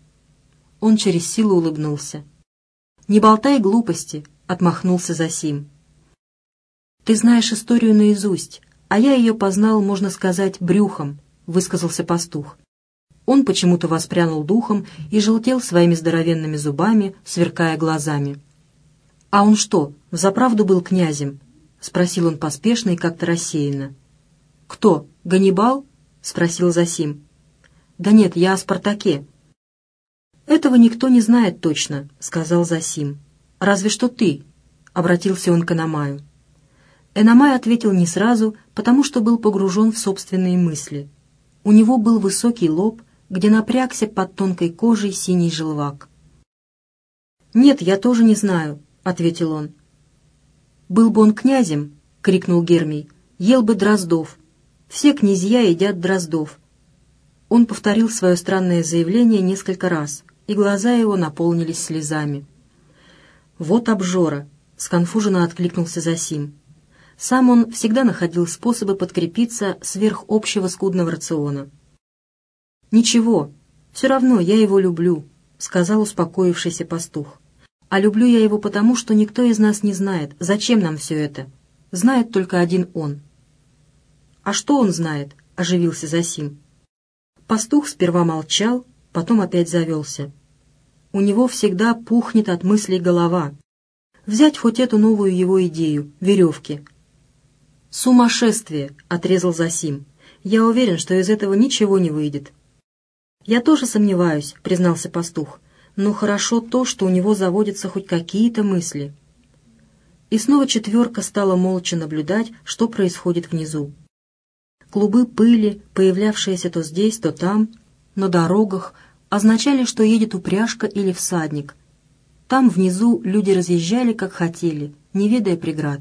A: Он через силу улыбнулся. «Не болтай глупости», — отмахнулся Засим. «Ты знаешь историю наизусть, а я ее познал, можно сказать, брюхом», — высказался пастух. Он почему-то воспрянул духом и желтел своими здоровенными зубами, сверкая глазами. «А он что, взаправду был князем?» — спросил он поспешно и как-то рассеянно. «Кто, Ганнибал?» — спросил Засим. «Да нет, я о Спартаке». «Этого никто не знает точно», — сказал Засим. «Разве что ты», — обратился он к Эномаю. Эномай ответил не сразу, потому что был погружен в собственные мысли. У него был высокий лоб, где напрягся под тонкой кожей синий желвак. «Нет, я тоже не знаю», — ответил он. «Был бы он князем», — крикнул Гермий, — «ел бы дроздов. Все князья едят дроздов». Он повторил свое странное заявление несколько раз, и глаза его наполнились слезами. «Вот обжора», — сконфуженно откликнулся Засим. Сам он всегда находил способы подкрепиться сверх общего скудного рациона. «Ничего, все равно я его люблю», — сказал успокоившийся пастух. А люблю я его потому, что никто из нас не знает, зачем нам все это. Знает только один он. «А что он знает?» — оживился Засим. Пастух сперва молчал, потом опять завелся. У него всегда пухнет от мыслей голова. Взять хоть эту новую его идею — веревки. «Сумасшествие!» — отрезал Засим. «Я уверен, что из этого ничего не выйдет». «Я тоже сомневаюсь», — признался пастух но хорошо то, что у него заводятся хоть какие-то мысли. И снова четверка стала молча наблюдать, что происходит внизу. Клубы пыли, появлявшиеся то здесь, то там, на дорогах, означали, что едет упряжка или всадник. Там внизу люди разъезжали, как хотели, не ведая преград.